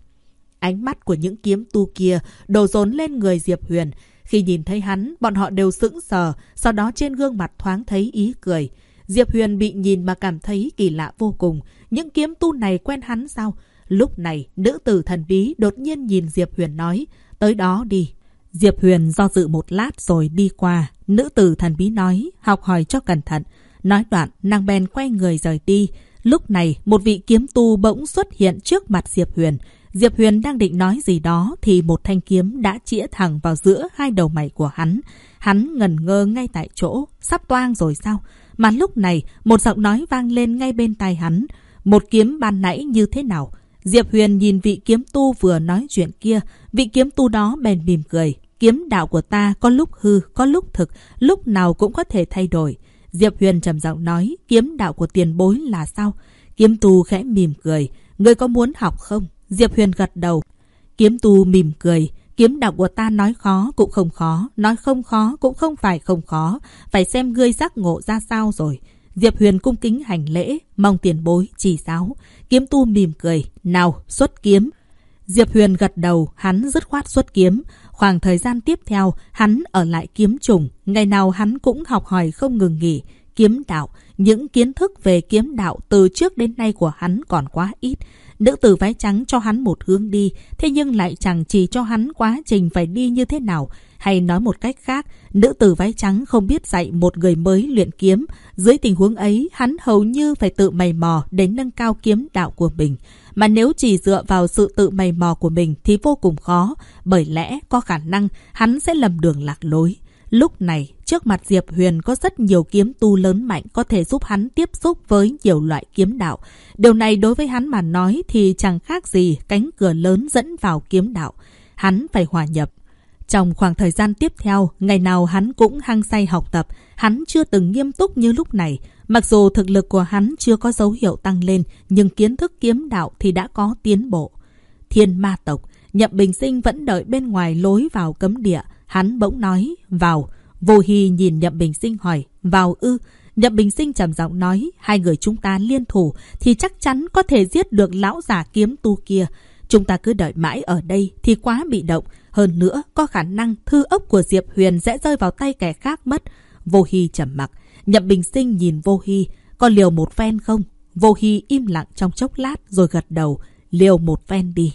Ánh mắt của những kiếm tu kia đổ dồn lên người Diệp Huyền. Khi nhìn thấy hắn, bọn họ đều sững sờ, sau đó trên gương mặt thoáng thấy ý cười. Diệp Huyền bị nhìn mà cảm thấy kỳ lạ vô cùng. Những kiếm tu này quen hắn sao? Lúc này, nữ tử thần bí đột nhiên nhìn Diệp Huyền nói, tới đó đi. Diệp Huyền do dự một lát rồi đi qua. Nữ tử thần bí nói, học hỏi cho cẩn thận. Nói đoạn, nàng bèn quay người rời đi. Lúc này, một vị kiếm tu bỗng xuất hiện trước mặt Diệp Huyền. Diệp Huyền đang định nói gì đó thì một thanh kiếm đã chĩa thẳng vào giữa hai đầu mày của hắn. Hắn ngần ngơ ngay tại chỗ, sắp toang rồi sao? Mà lúc này, một giọng nói vang lên ngay bên tai hắn. Một kiếm ban nãy như thế nào? Diệp Huyền nhìn vị kiếm tu vừa nói chuyện kia, vị kiếm tu đó bèn mỉm cười. Kiếm đạo của ta có lúc hư, có lúc thực, lúc nào cũng có thể thay đổi. Diệp Huyền trầm giọng nói, kiếm đạo của tiền bối là sao? Kiếm tu khẽ mỉm cười, người có muốn học không? Diệp Huyền gật đầu. Kiếm tu mỉm cười, Kiếm đạo của ta nói khó cũng không khó, nói không khó cũng không phải không khó, phải xem ngươi giác ngộ ra sao rồi. Diệp Huyền cung kính hành lễ, mong tiền bối, chỉ giáo. Kiếm tu mỉm cười, nào, xuất kiếm. Diệp Huyền gật đầu, hắn dứt khoát xuất kiếm. Khoảng thời gian tiếp theo, hắn ở lại kiếm trùng. Ngày nào hắn cũng học hỏi không ngừng nghỉ. Kiếm đạo, những kiến thức về kiếm đạo từ trước đến nay của hắn còn quá ít. Nữ tử váy trắng cho hắn một hướng đi, thế nhưng lại chẳng chỉ cho hắn quá trình phải đi như thế nào. Hay nói một cách khác, nữ tử váy trắng không biết dạy một người mới luyện kiếm. Dưới tình huống ấy, hắn hầu như phải tự mày mò để nâng cao kiếm đạo của mình. Mà nếu chỉ dựa vào sự tự mày mò của mình thì vô cùng khó, bởi lẽ có khả năng hắn sẽ lầm đường lạc lối. Lúc này, trước mặt Diệp Huyền có rất nhiều kiếm tu lớn mạnh có thể giúp hắn tiếp xúc với nhiều loại kiếm đạo. Điều này đối với hắn mà nói thì chẳng khác gì cánh cửa lớn dẫn vào kiếm đạo. Hắn phải hòa nhập. Trong khoảng thời gian tiếp theo, ngày nào hắn cũng hăng say học tập, hắn chưa từng nghiêm túc như lúc này. Mặc dù thực lực của hắn chưa có dấu hiệu tăng lên, nhưng kiến thức kiếm đạo thì đã có tiến bộ. Thiên ma tộc, Nhậm Bình Sinh vẫn đợi bên ngoài lối vào cấm địa, Hắn bỗng nói, vào. Vô Hy nhìn Nhậm Bình Sinh hỏi, vào ư. Nhậm Bình Sinh trầm giọng nói, hai người chúng ta liên thủ thì chắc chắn có thể giết được lão giả kiếm tu kia. Chúng ta cứ đợi mãi ở đây thì quá bị động. Hơn nữa, có khả năng thư ốc của Diệp Huyền sẽ rơi vào tay kẻ khác mất. Vô Hy trầm mặc. Nhậm Bình Sinh nhìn Vô Hy, có liều một phen không? Vô Hy im lặng trong chốc lát rồi gật đầu, liều một phen đi.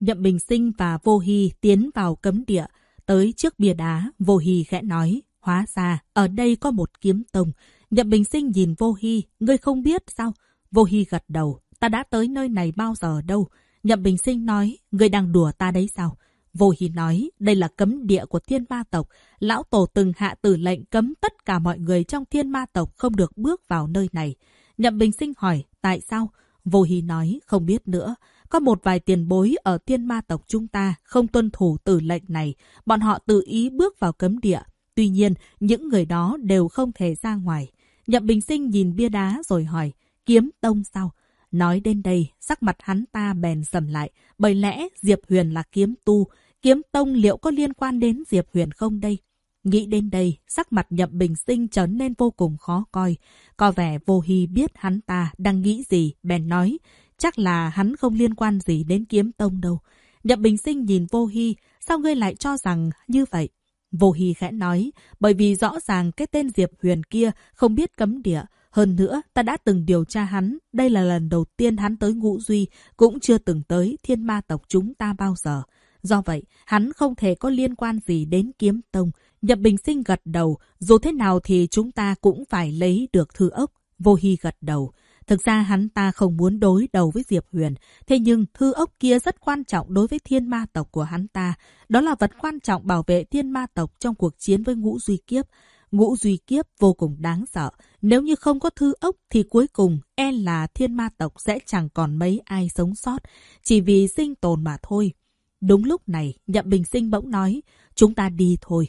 Nhậm Bình Sinh và Vô Hy tiến vào cấm địa. Tới trước bia đá, Vô Hy khẽ nói, hóa ra, ở đây có một kiếm tông. Nhậm Bình Sinh nhìn Vô Hy, ngươi không biết sao? Vô Hy gật đầu, ta đã tới nơi này bao giờ đâu. Nhậm Bình Sinh nói, ngươi đang đùa ta đấy sao? Vô Hy nói, đây là cấm địa của thiên ma tộc. Lão Tổ từng hạ tử lệnh cấm tất cả mọi người trong thiên ma tộc không được bước vào nơi này. Nhậm Bình Sinh hỏi, tại sao? Vô Hy nói, không biết nữa có một vài tiền bối ở tiên ma tộc chúng ta không tuân thủ tử lệnh này. Bọn họ tự ý bước vào cấm địa. Tuy nhiên, những người đó đều không thể ra ngoài. Nhậm Bình Sinh nhìn bia đá rồi hỏi, kiếm tông sao? Nói đến đây, sắc mặt hắn ta bèn sầm lại, bởi lẽ Diệp Huyền là kiếm tu, kiếm tông liệu có liên quan đến Diệp Huyền không đây? Nghĩ đến đây, sắc mặt Nhậm Bình Sinh trở nên vô cùng khó coi. Có vẻ vô hy biết hắn ta đang nghĩ gì, bèn nói, chắc là hắn không liên quan gì đến kiếm tông đâu. Nhậm Bình Sinh nhìn vô hy, sao ngươi lại cho rằng như vậy? Vô Hy khẽ nói, bởi vì rõ ràng cái tên Diệp Huyền kia không biết cấm địa. Hơn nữa, ta đã từng điều tra hắn. Đây là lần đầu tiên hắn tới Ngũ Duy, cũng chưa từng tới thiên ma tộc chúng ta bao giờ. Do vậy, hắn không thể có liên quan gì đến kiếm tông. Nhập Bình Sinh gật đầu, dù thế nào thì chúng ta cũng phải lấy được thư ốc. Vô Hy gật đầu. Thực ra hắn ta không muốn đối đầu với Diệp Huyền, thế nhưng thư ốc kia rất quan trọng đối với thiên ma tộc của hắn ta. Đó là vật quan trọng bảo vệ thiên ma tộc trong cuộc chiến với ngũ duy kiếp. Ngũ duy kiếp vô cùng đáng sợ. Nếu như không có thư ốc thì cuối cùng e là thiên ma tộc sẽ chẳng còn mấy ai sống sót, chỉ vì sinh tồn mà thôi. Đúng lúc này, Nhậm Bình Sinh bỗng nói, chúng ta đi thôi.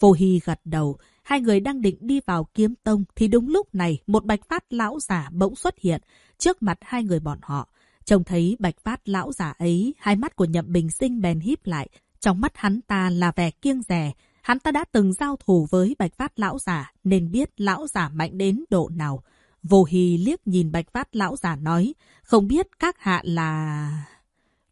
Vô Hy gật đầu, Hai người đang định đi vào kiếm tông thì đúng lúc này một bạch phát lão giả bỗng xuất hiện trước mặt hai người bọn họ. Trông thấy bạch phát lão giả ấy, hai mắt của nhậm bình sinh bèn híp lại. Trong mắt hắn ta là vẻ kiêng rẻ. Hắn ta đã từng giao thủ với bạch phát lão giả nên biết lão giả mạnh đến độ nào. Vô hì liếc nhìn bạch phát lão giả nói, không biết các hạ là...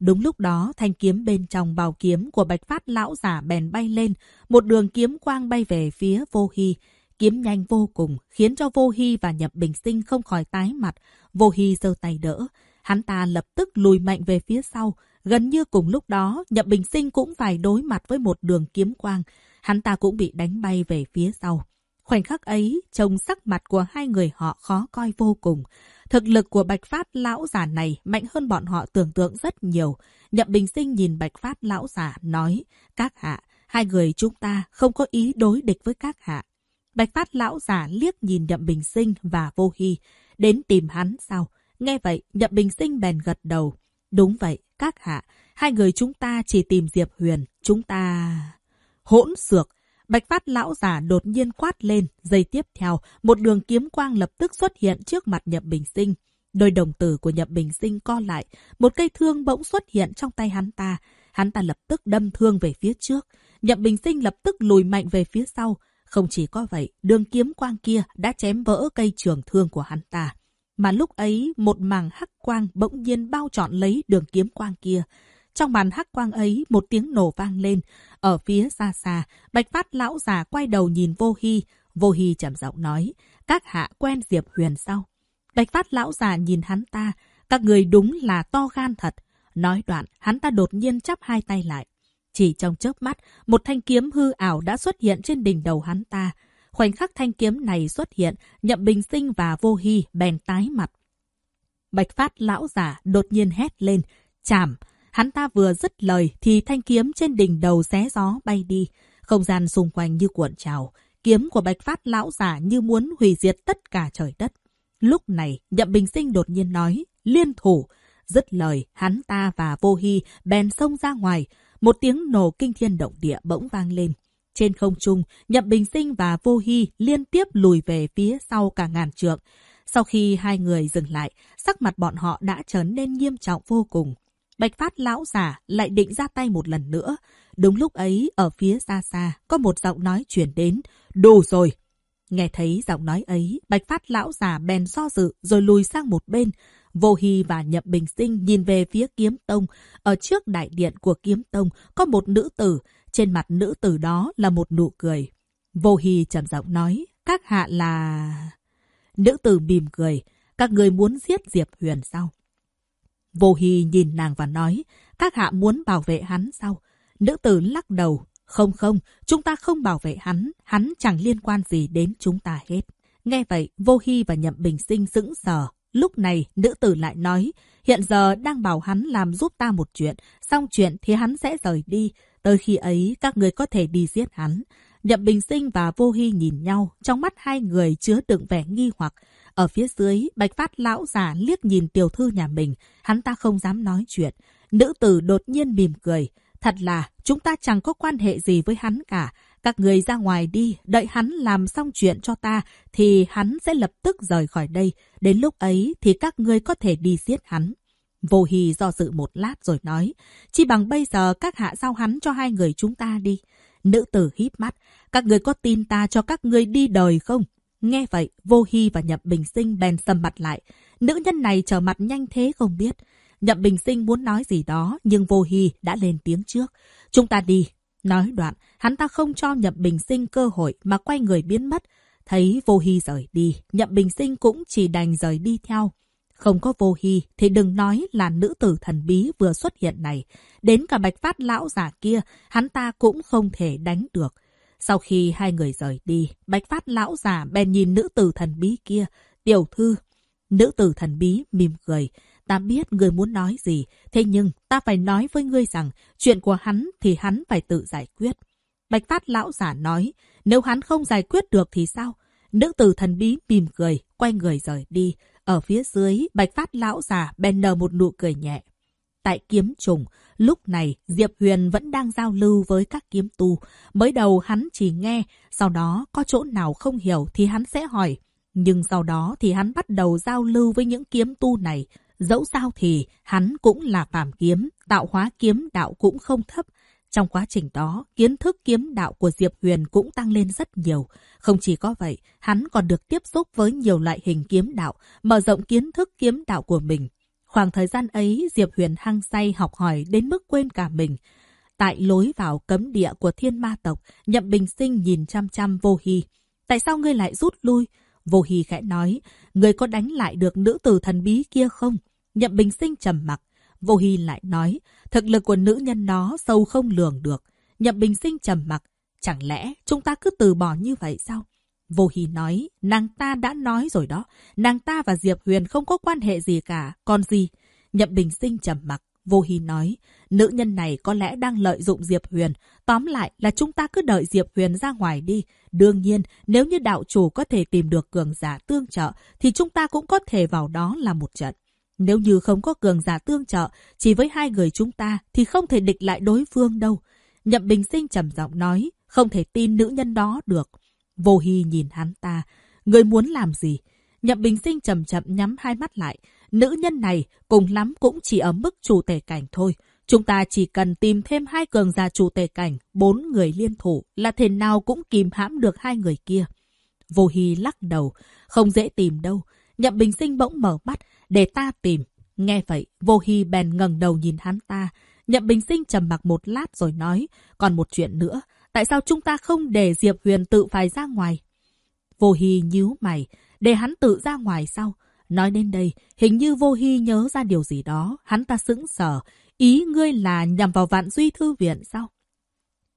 Đúng lúc đó, thanh kiếm bên trong bào kiếm của bạch phát lão giả bèn bay lên, một đường kiếm quang bay về phía vô hy. Kiếm nhanh vô cùng, khiến cho vô hy và nhập bình sinh không khỏi tái mặt. Vô hy giơ tay đỡ. Hắn ta lập tức lùi mạnh về phía sau. Gần như cùng lúc đó, nhập bình sinh cũng phải đối mặt với một đường kiếm quang. Hắn ta cũng bị đánh bay về phía sau. Khoảnh khắc ấy, trông sắc mặt của hai người họ khó coi vô cùng. Thực lực của Bạch Phát lão giả này mạnh hơn bọn họ tưởng tượng rất nhiều. Nhậm Bình Sinh nhìn Bạch Phát lão giả nói, các hạ, hai người chúng ta không có ý đối địch với các hạ. Bạch Phát lão giả liếc nhìn Nhậm Bình Sinh và Vô Hy, đến tìm hắn sao? Nghe vậy, Nhậm Bình Sinh bèn gật đầu. Đúng vậy, các hạ, hai người chúng ta chỉ tìm Diệp Huyền, chúng ta... Hỗn xược, Bạch phát lão giả đột nhiên quát lên, giây tiếp theo, một đường kiếm quang lập tức xuất hiện trước mặt Nhậm Bình Sinh. Đôi đồng tử của Nhậm Bình Sinh co lại, một cây thương bỗng xuất hiện trong tay hắn ta. Hắn ta lập tức đâm thương về phía trước. Nhậm Bình Sinh lập tức lùi mạnh về phía sau. Không chỉ có vậy, đường kiếm quang kia đã chém vỡ cây trường thương của hắn ta. Mà lúc ấy, một màng hắc quang bỗng nhiên bao trọn lấy đường kiếm quang kia. Trong màn hắc quang ấy, một tiếng nổ vang lên. Ở phía xa xa, Bạch Phát lão già quay đầu nhìn Vô Hy. Vô Hy trầm giọng nói, các hạ quen Diệp Huyền sao? Bạch Phát lão già nhìn hắn ta, các người đúng là to gan thật. Nói đoạn, hắn ta đột nhiên chắp hai tay lại. Chỉ trong chớp mắt, một thanh kiếm hư ảo đã xuất hiện trên đỉnh đầu hắn ta. Khoảnh khắc thanh kiếm này xuất hiện, Nhậm Bình Sinh và Vô Hy bèn tái mặt. Bạch Phát lão giả đột nhiên hét lên, chảm, Hắn ta vừa dứt lời thì thanh kiếm trên đỉnh đầu xé gió bay đi. Không gian xung quanh như cuộn trào. Kiếm của Bạch Phát lão giả như muốn hủy diệt tất cả trời đất. Lúc này, Nhậm Bình Sinh đột nhiên nói, liên thủ. Dứt lời, hắn ta và Vô Hy bèn xông ra ngoài. Một tiếng nổ kinh thiên động địa bỗng vang lên. Trên không trung, Nhậm Bình Sinh và Vô Hy liên tiếp lùi về phía sau cả ngàn trượng. Sau khi hai người dừng lại, sắc mặt bọn họ đã trở nên nghiêm trọng vô cùng. Bạch Phát lão giả lại định ra tay một lần nữa. Đúng lúc ấy, ở phía xa xa, có một giọng nói chuyển đến. Đủ rồi! Nghe thấy giọng nói ấy, Bạch Phát lão giả bèn do dự rồi lùi sang một bên. Vô Hy và Nhậm Bình Sinh nhìn về phía kiếm tông. Ở trước đại điện của kiếm tông có một nữ tử. Trên mặt nữ tử đó là một nụ cười. Vô Hy trầm giọng nói, các hạ là... Nữ tử mỉm cười, các người muốn giết Diệp Huyền sao? Vô Hy nhìn nàng và nói, các hạ muốn bảo vệ hắn sao? Nữ tử lắc đầu, không không, chúng ta không bảo vệ hắn, hắn chẳng liên quan gì đến chúng ta hết. Nghe vậy, Vô Hy và Nhậm Bình Sinh sững sờ. Lúc này, nữ tử lại nói, hiện giờ đang bảo hắn làm giúp ta một chuyện, xong chuyện thì hắn sẽ rời đi. Tới khi ấy, các người có thể đi giết hắn. Nhậm Bình Sinh và Vô Hy nhìn nhau, trong mắt hai người chứa đựng vẻ nghi hoặc. Ở phía dưới, Bạch Phát lão già liếc nhìn tiểu thư nhà mình, hắn ta không dám nói chuyện. Nữ tử đột nhiên mỉm cười. Thật là, chúng ta chẳng có quan hệ gì với hắn cả. Các người ra ngoài đi, đợi hắn làm xong chuyện cho ta, thì hắn sẽ lập tức rời khỏi đây. Đến lúc ấy thì các ngươi có thể đi giết hắn. Vô Hy do dự một lát rồi nói, chỉ bằng bây giờ các hạ giao hắn cho hai người chúng ta đi. Nữ tử híp mắt, các người có tin ta cho các ngươi đi đời không? Nghe vậy, Vô Hy và Nhậm Bình Sinh bèn sầm mặt lại. Nữ nhân này trở mặt nhanh thế không biết. Nhậm Bình Sinh muốn nói gì đó, nhưng Vô Hy đã lên tiếng trước. Chúng ta đi. Nói đoạn, hắn ta không cho Nhậm Bình Sinh cơ hội mà quay người biến mất. Thấy Vô Hy rời đi, Nhậm Bình Sinh cũng chỉ đành rời đi theo. Không có vô hy thì đừng nói là nữ tử thần bí vừa xuất hiện này. Đến cả bạch phát lão giả kia, hắn ta cũng không thể đánh được. Sau khi hai người rời đi, bạch phát lão già bèn nhìn nữ tử thần bí kia. Tiểu thư, nữ tử thần bí mỉm cười. Ta biết người muốn nói gì, thế nhưng ta phải nói với ngươi rằng chuyện của hắn thì hắn phải tự giải quyết. Bạch phát lão giả nói, nếu hắn không giải quyết được thì sao? Nữ tử thần bí mỉm cười, quay người rời đi. Ở phía dưới, bạch phát lão già bèn nở một nụ cười nhẹ. Tại kiếm trùng, lúc này Diệp Huyền vẫn đang giao lưu với các kiếm tu. Mới đầu hắn chỉ nghe, sau đó có chỗ nào không hiểu thì hắn sẽ hỏi. Nhưng sau đó thì hắn bắt đầu giao lưu với những kiếm tu này. Dẫu sao thì hắn cũng là phàm kiếm, tạo hóa kiếm đạo cũng không thấp. Trong quá trình đó, kiến thức kiếm đạo của Diệp Huyền cũng tăng lên rất nhiều. Không chỉ có vậy, hắn còn được tiếp xúc với nhiều loại hình kiếm đạo, mở rộng kiến thức kiếm đạo của mình. Khoảng thời gian ấy, Diệp Huyền hăng say học hỏi đến mức quên cả mình. Tại lối vào cấm địa của thiên ma tộc, Nhậm Bình Sinh nhìn chăm chăm vô hy. Tại sao ngươi lại rút lui? Vô hy khẽ nói, ngươi có đánh lại được nữ tử thần bí kia không? Nhậm Bình Sinh trầm mặc. Vô Hy lại nói, thực lực của nữ nhân đó sâu không lường được. Nhậm Bình Sinh trầm mặc, chẳng lẽ chúng ta cứ từ bỏ như vậy sao? Vô Hy nói, nàng ta đã nói rồi đó, nàng ta và Diệp Huyền không có quan hệ gì cả, còn gì? Nhậm Bình Sinh trầm mặc, Vô Hy nói, nữ nhân này có lẽ đang lợi dụng Diệp Huyền. Tóm lại là chúng ta cứ đợi Diệp Huyền ra ngoài đi. Đương nhiên, nếu như đạo chủ có thể tìm được cường giả tương trợ, thì chúng ta cũng có thể vào đó là một trận. Nếu như không có cường giả tương trợ, chỉ với hai người chúng ta thì không thể địch lại đối phương đâu. Nhậm Bình Sinh trầm giọng nói, không thể tin nữ nhân đó được. Vô Hy nhìn hắn ta, người muốn làm gì? Nhậm Bình Sinh chậm chậm nhắm hai mắt lại. Nữ nhân này cùng lắm cũng chỉ ở mức chủ tể cảnh thôi. Chúng ta chỉ cần tìm thêm hai cường gia chủ tể cảnh, bốn người liên thủ là thế nào cũng kìm hãm được hai người kia. Vô Hy lắc đầu, không dễ tìm đâu. Nhậm Bình Sinh bỗng mở mắt, để ta tìm. Nghe vậy, Vô Hy bèn ngẩng đầu nhìn hắn ta. Nhậm Bình Sinh trầm mặc một lát rồi nói, còn một chuyện nữa, tại sao chúng ta không để Diệp Huyền tự phải ra ngoài? Vô Hy nhíu mày, để hắn tự ra ngoài sao? Nói đến đây, hình như Vô Hy nhớ ra điều gì đó, hắn ta sững sờ. Ý ngươi là nhằm vào vạn duy thư viện sao?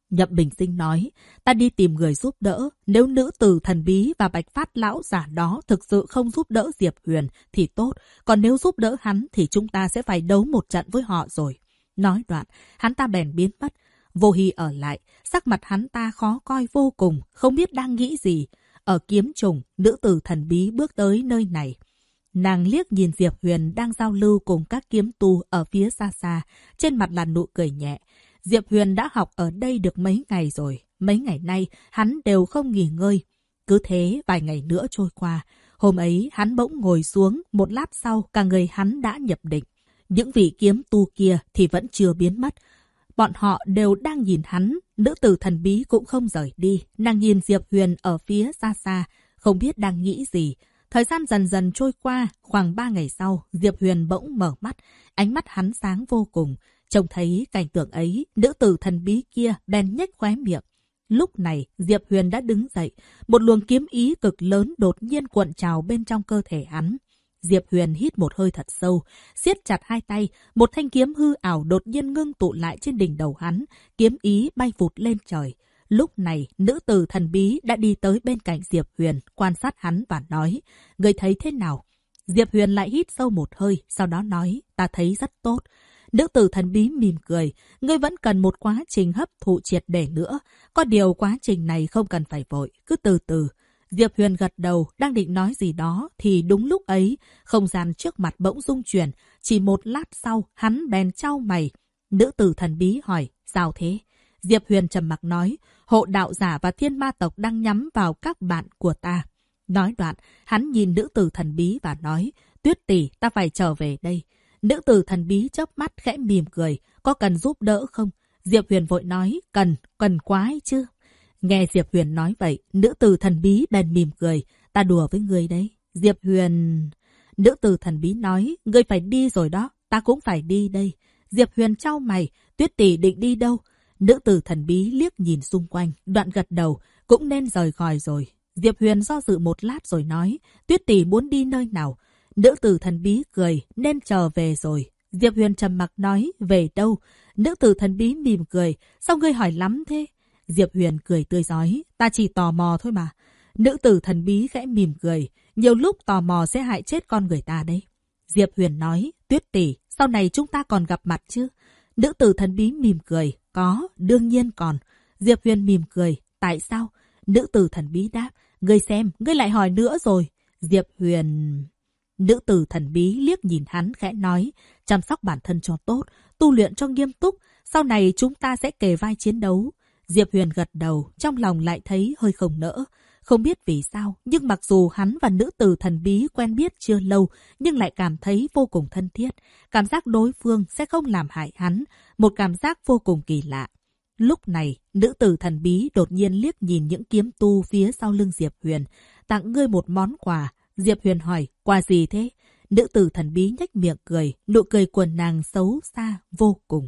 Nhậm Bình Sinh nói, ta đi tìm người giúp đỡ. Nếu nữ tử thần bí và bạch phát lão giả đó thực sự không giúp đỡ Diệp Huyền thì tốt. Còn nếu giúp đỡ hắn thì chúng ta sẽ phải đấu một trận với họ rồi. Nói đoạn, hắn ta bèn biến mất. Vô Hy ở lại, sắc mặt hắn ta khó coi vô cùng, không biết đang nghĩ gì. Ở kiếm trùng, nữ tử thần bí bước tới nơi này. Nàng liếc nhìn Diệp Huyền đang giao lưu cùng các kiếm tu ở phía xa xa, trên mặt là nụ cười nhẹ. Diệp Huyền đã học ở đây được mấy ngày rồi. Mấy ngày nay, hắn đều không nghỉ ngơi. Cứ thế, vài ngày nữa trôi qua. Hôm ấy, hắn bỗng ngồi xuống, một lát sau, cả người hắn đã nhập định. Những vị kiếm tu kia thì vẫn chưa biến mất. Bọn họ đều đang nhìn hắn, nữ tử thần bí cũng không rời đi. Nàng nhìn Diệp Huyền ở phía xa xa, không biết đang nghĩ gì. Thời gian dần dần trôi qua, khoảng ba ngày sau, Diệp Huyền bỗng mở mắt, ánh mắt hắn sáng vô cùng. Trông thấy cảnh tượng ấy, nữ tử thần bí kia bèn nhếch khóe miệng. Lúc này, Diệp Huyền đã đứng dậy, một luồng kiếm ý cực lớn đột nhiên cuộn trào bên trong cơ thể hắn. Diệp Huyền hít một hơi thật sâu, siết chặt hai tay, một thanh kiếm hư ảo đột nhiên ngưng tụ lại trên đỉnh đầu hắn, kiếm ý bay vụt lên trời. Lúc này, nữ tử thần bí đã đi tới bên cạnh Diệp Huyền, quan sát hắn và nói, người thấy thế nào? Diệp Huyền lại hít sâu một hơi, sau đó nói, ta thấy rất tốt. Nữ tử thần bí mỉm cười, ngươi vẫn cần một quá trình hấp thụ triệt để nữa. Có điều quá trình này không cần phải vội, cứ từ từ. Diệp Huyền gật đầu, đang định nói gì đó, thì đúng lúc ấy, không gian trước mặt bỗng rung chuyển. Chỉ một lát sau, hắn bèn trao mày. Nữ tử thần bí hỏi, sao thế? Diệp Huyền trầm mặc nói, hộ đạo giả và thiên ma tộc đang nhắm vào các bạn của ta. Nói đoạn, hắn nhìn nữ tử thần bí và nói, tuyết tỷ, ta phải trở về đây. Nữ tử thần bí chớp mắt khẽ mỉm cười, có cần giúp đỡ không? Diệp Huyền vội nói, cần, cần quá ấy chứ. Nghe Diệp Huyền nói vậy, nữ tử thần bí bèn mỉm cười, ta đùa với người đấy. Diệp Huyền... Nữ tử thần bí nói, ngươi phải đi rồi đó, ta cũng phải đi đây. Diệp Huyền trao mày, tuyết tỷ định đi đâu? Nữ tử thần bí liếc nhìn xung quanh, đoạn gật đầu, cũng nên rời khỏi rồi. Diệp Huyền do dự một lát rồi nói, tuyết tỷ muốn đi nơi nào? Nữ tử thần bí cười, nên trở về rồi. Diệp Huyền trầm mặc nói, về đâu? Nữ tử thần bí mỉm cười, sao ngươi hỏi lắm thế? Diệp Huyền cười tươi giói, ta chỉ tò mò thôi mà. Nữ tử thần bí khẽ mỉm cười, nhiều lúc tò mò sẽ hại chết con người ta đấy. Diệp Huyền nói, tuyết tỷ, sau này chúng ta còn gặp mặt chứ? Nữ tử thần bí mỉm cười, có, đương nhiên còn. Diệp Huyền mỉm cười, tại sao? Nữ tử thần bí đáp, ngươi xem, ngươi lại hỏi nữa rồi. Diệp Huyền... Nữ tử thần bí liếc nhìn hắn khẽ nói, chăm sóc bản thân cho tốt, tu luyện cho nghiêm túc, sau này chúng ta sẽ kề vai chiến đấu. Diệp Huyền gật đầu, trong lòng lại thấy hơi không nỡ. Không biết vì sao, nhưng mặc dù hắn và nữ tử thần bí quen biết chưa lâu, nhưng lại cảm thấy vô cùng thân thiết. Cảm giác đối phương sẽ không làm hại hắn, một cảm giác vô cùng kỳ lạ. Lúc này, nữ tử thần bí đột nhiên liếc nhìn những kiếm tu phía sau lưng Diệp Huyền, tặng ngươi một món quà. Diệp Huyền hỏi, quà gì thế? Nữ tử thần bí nhếch miệng cười, nụ cười của nàng xấu xa vô cùng.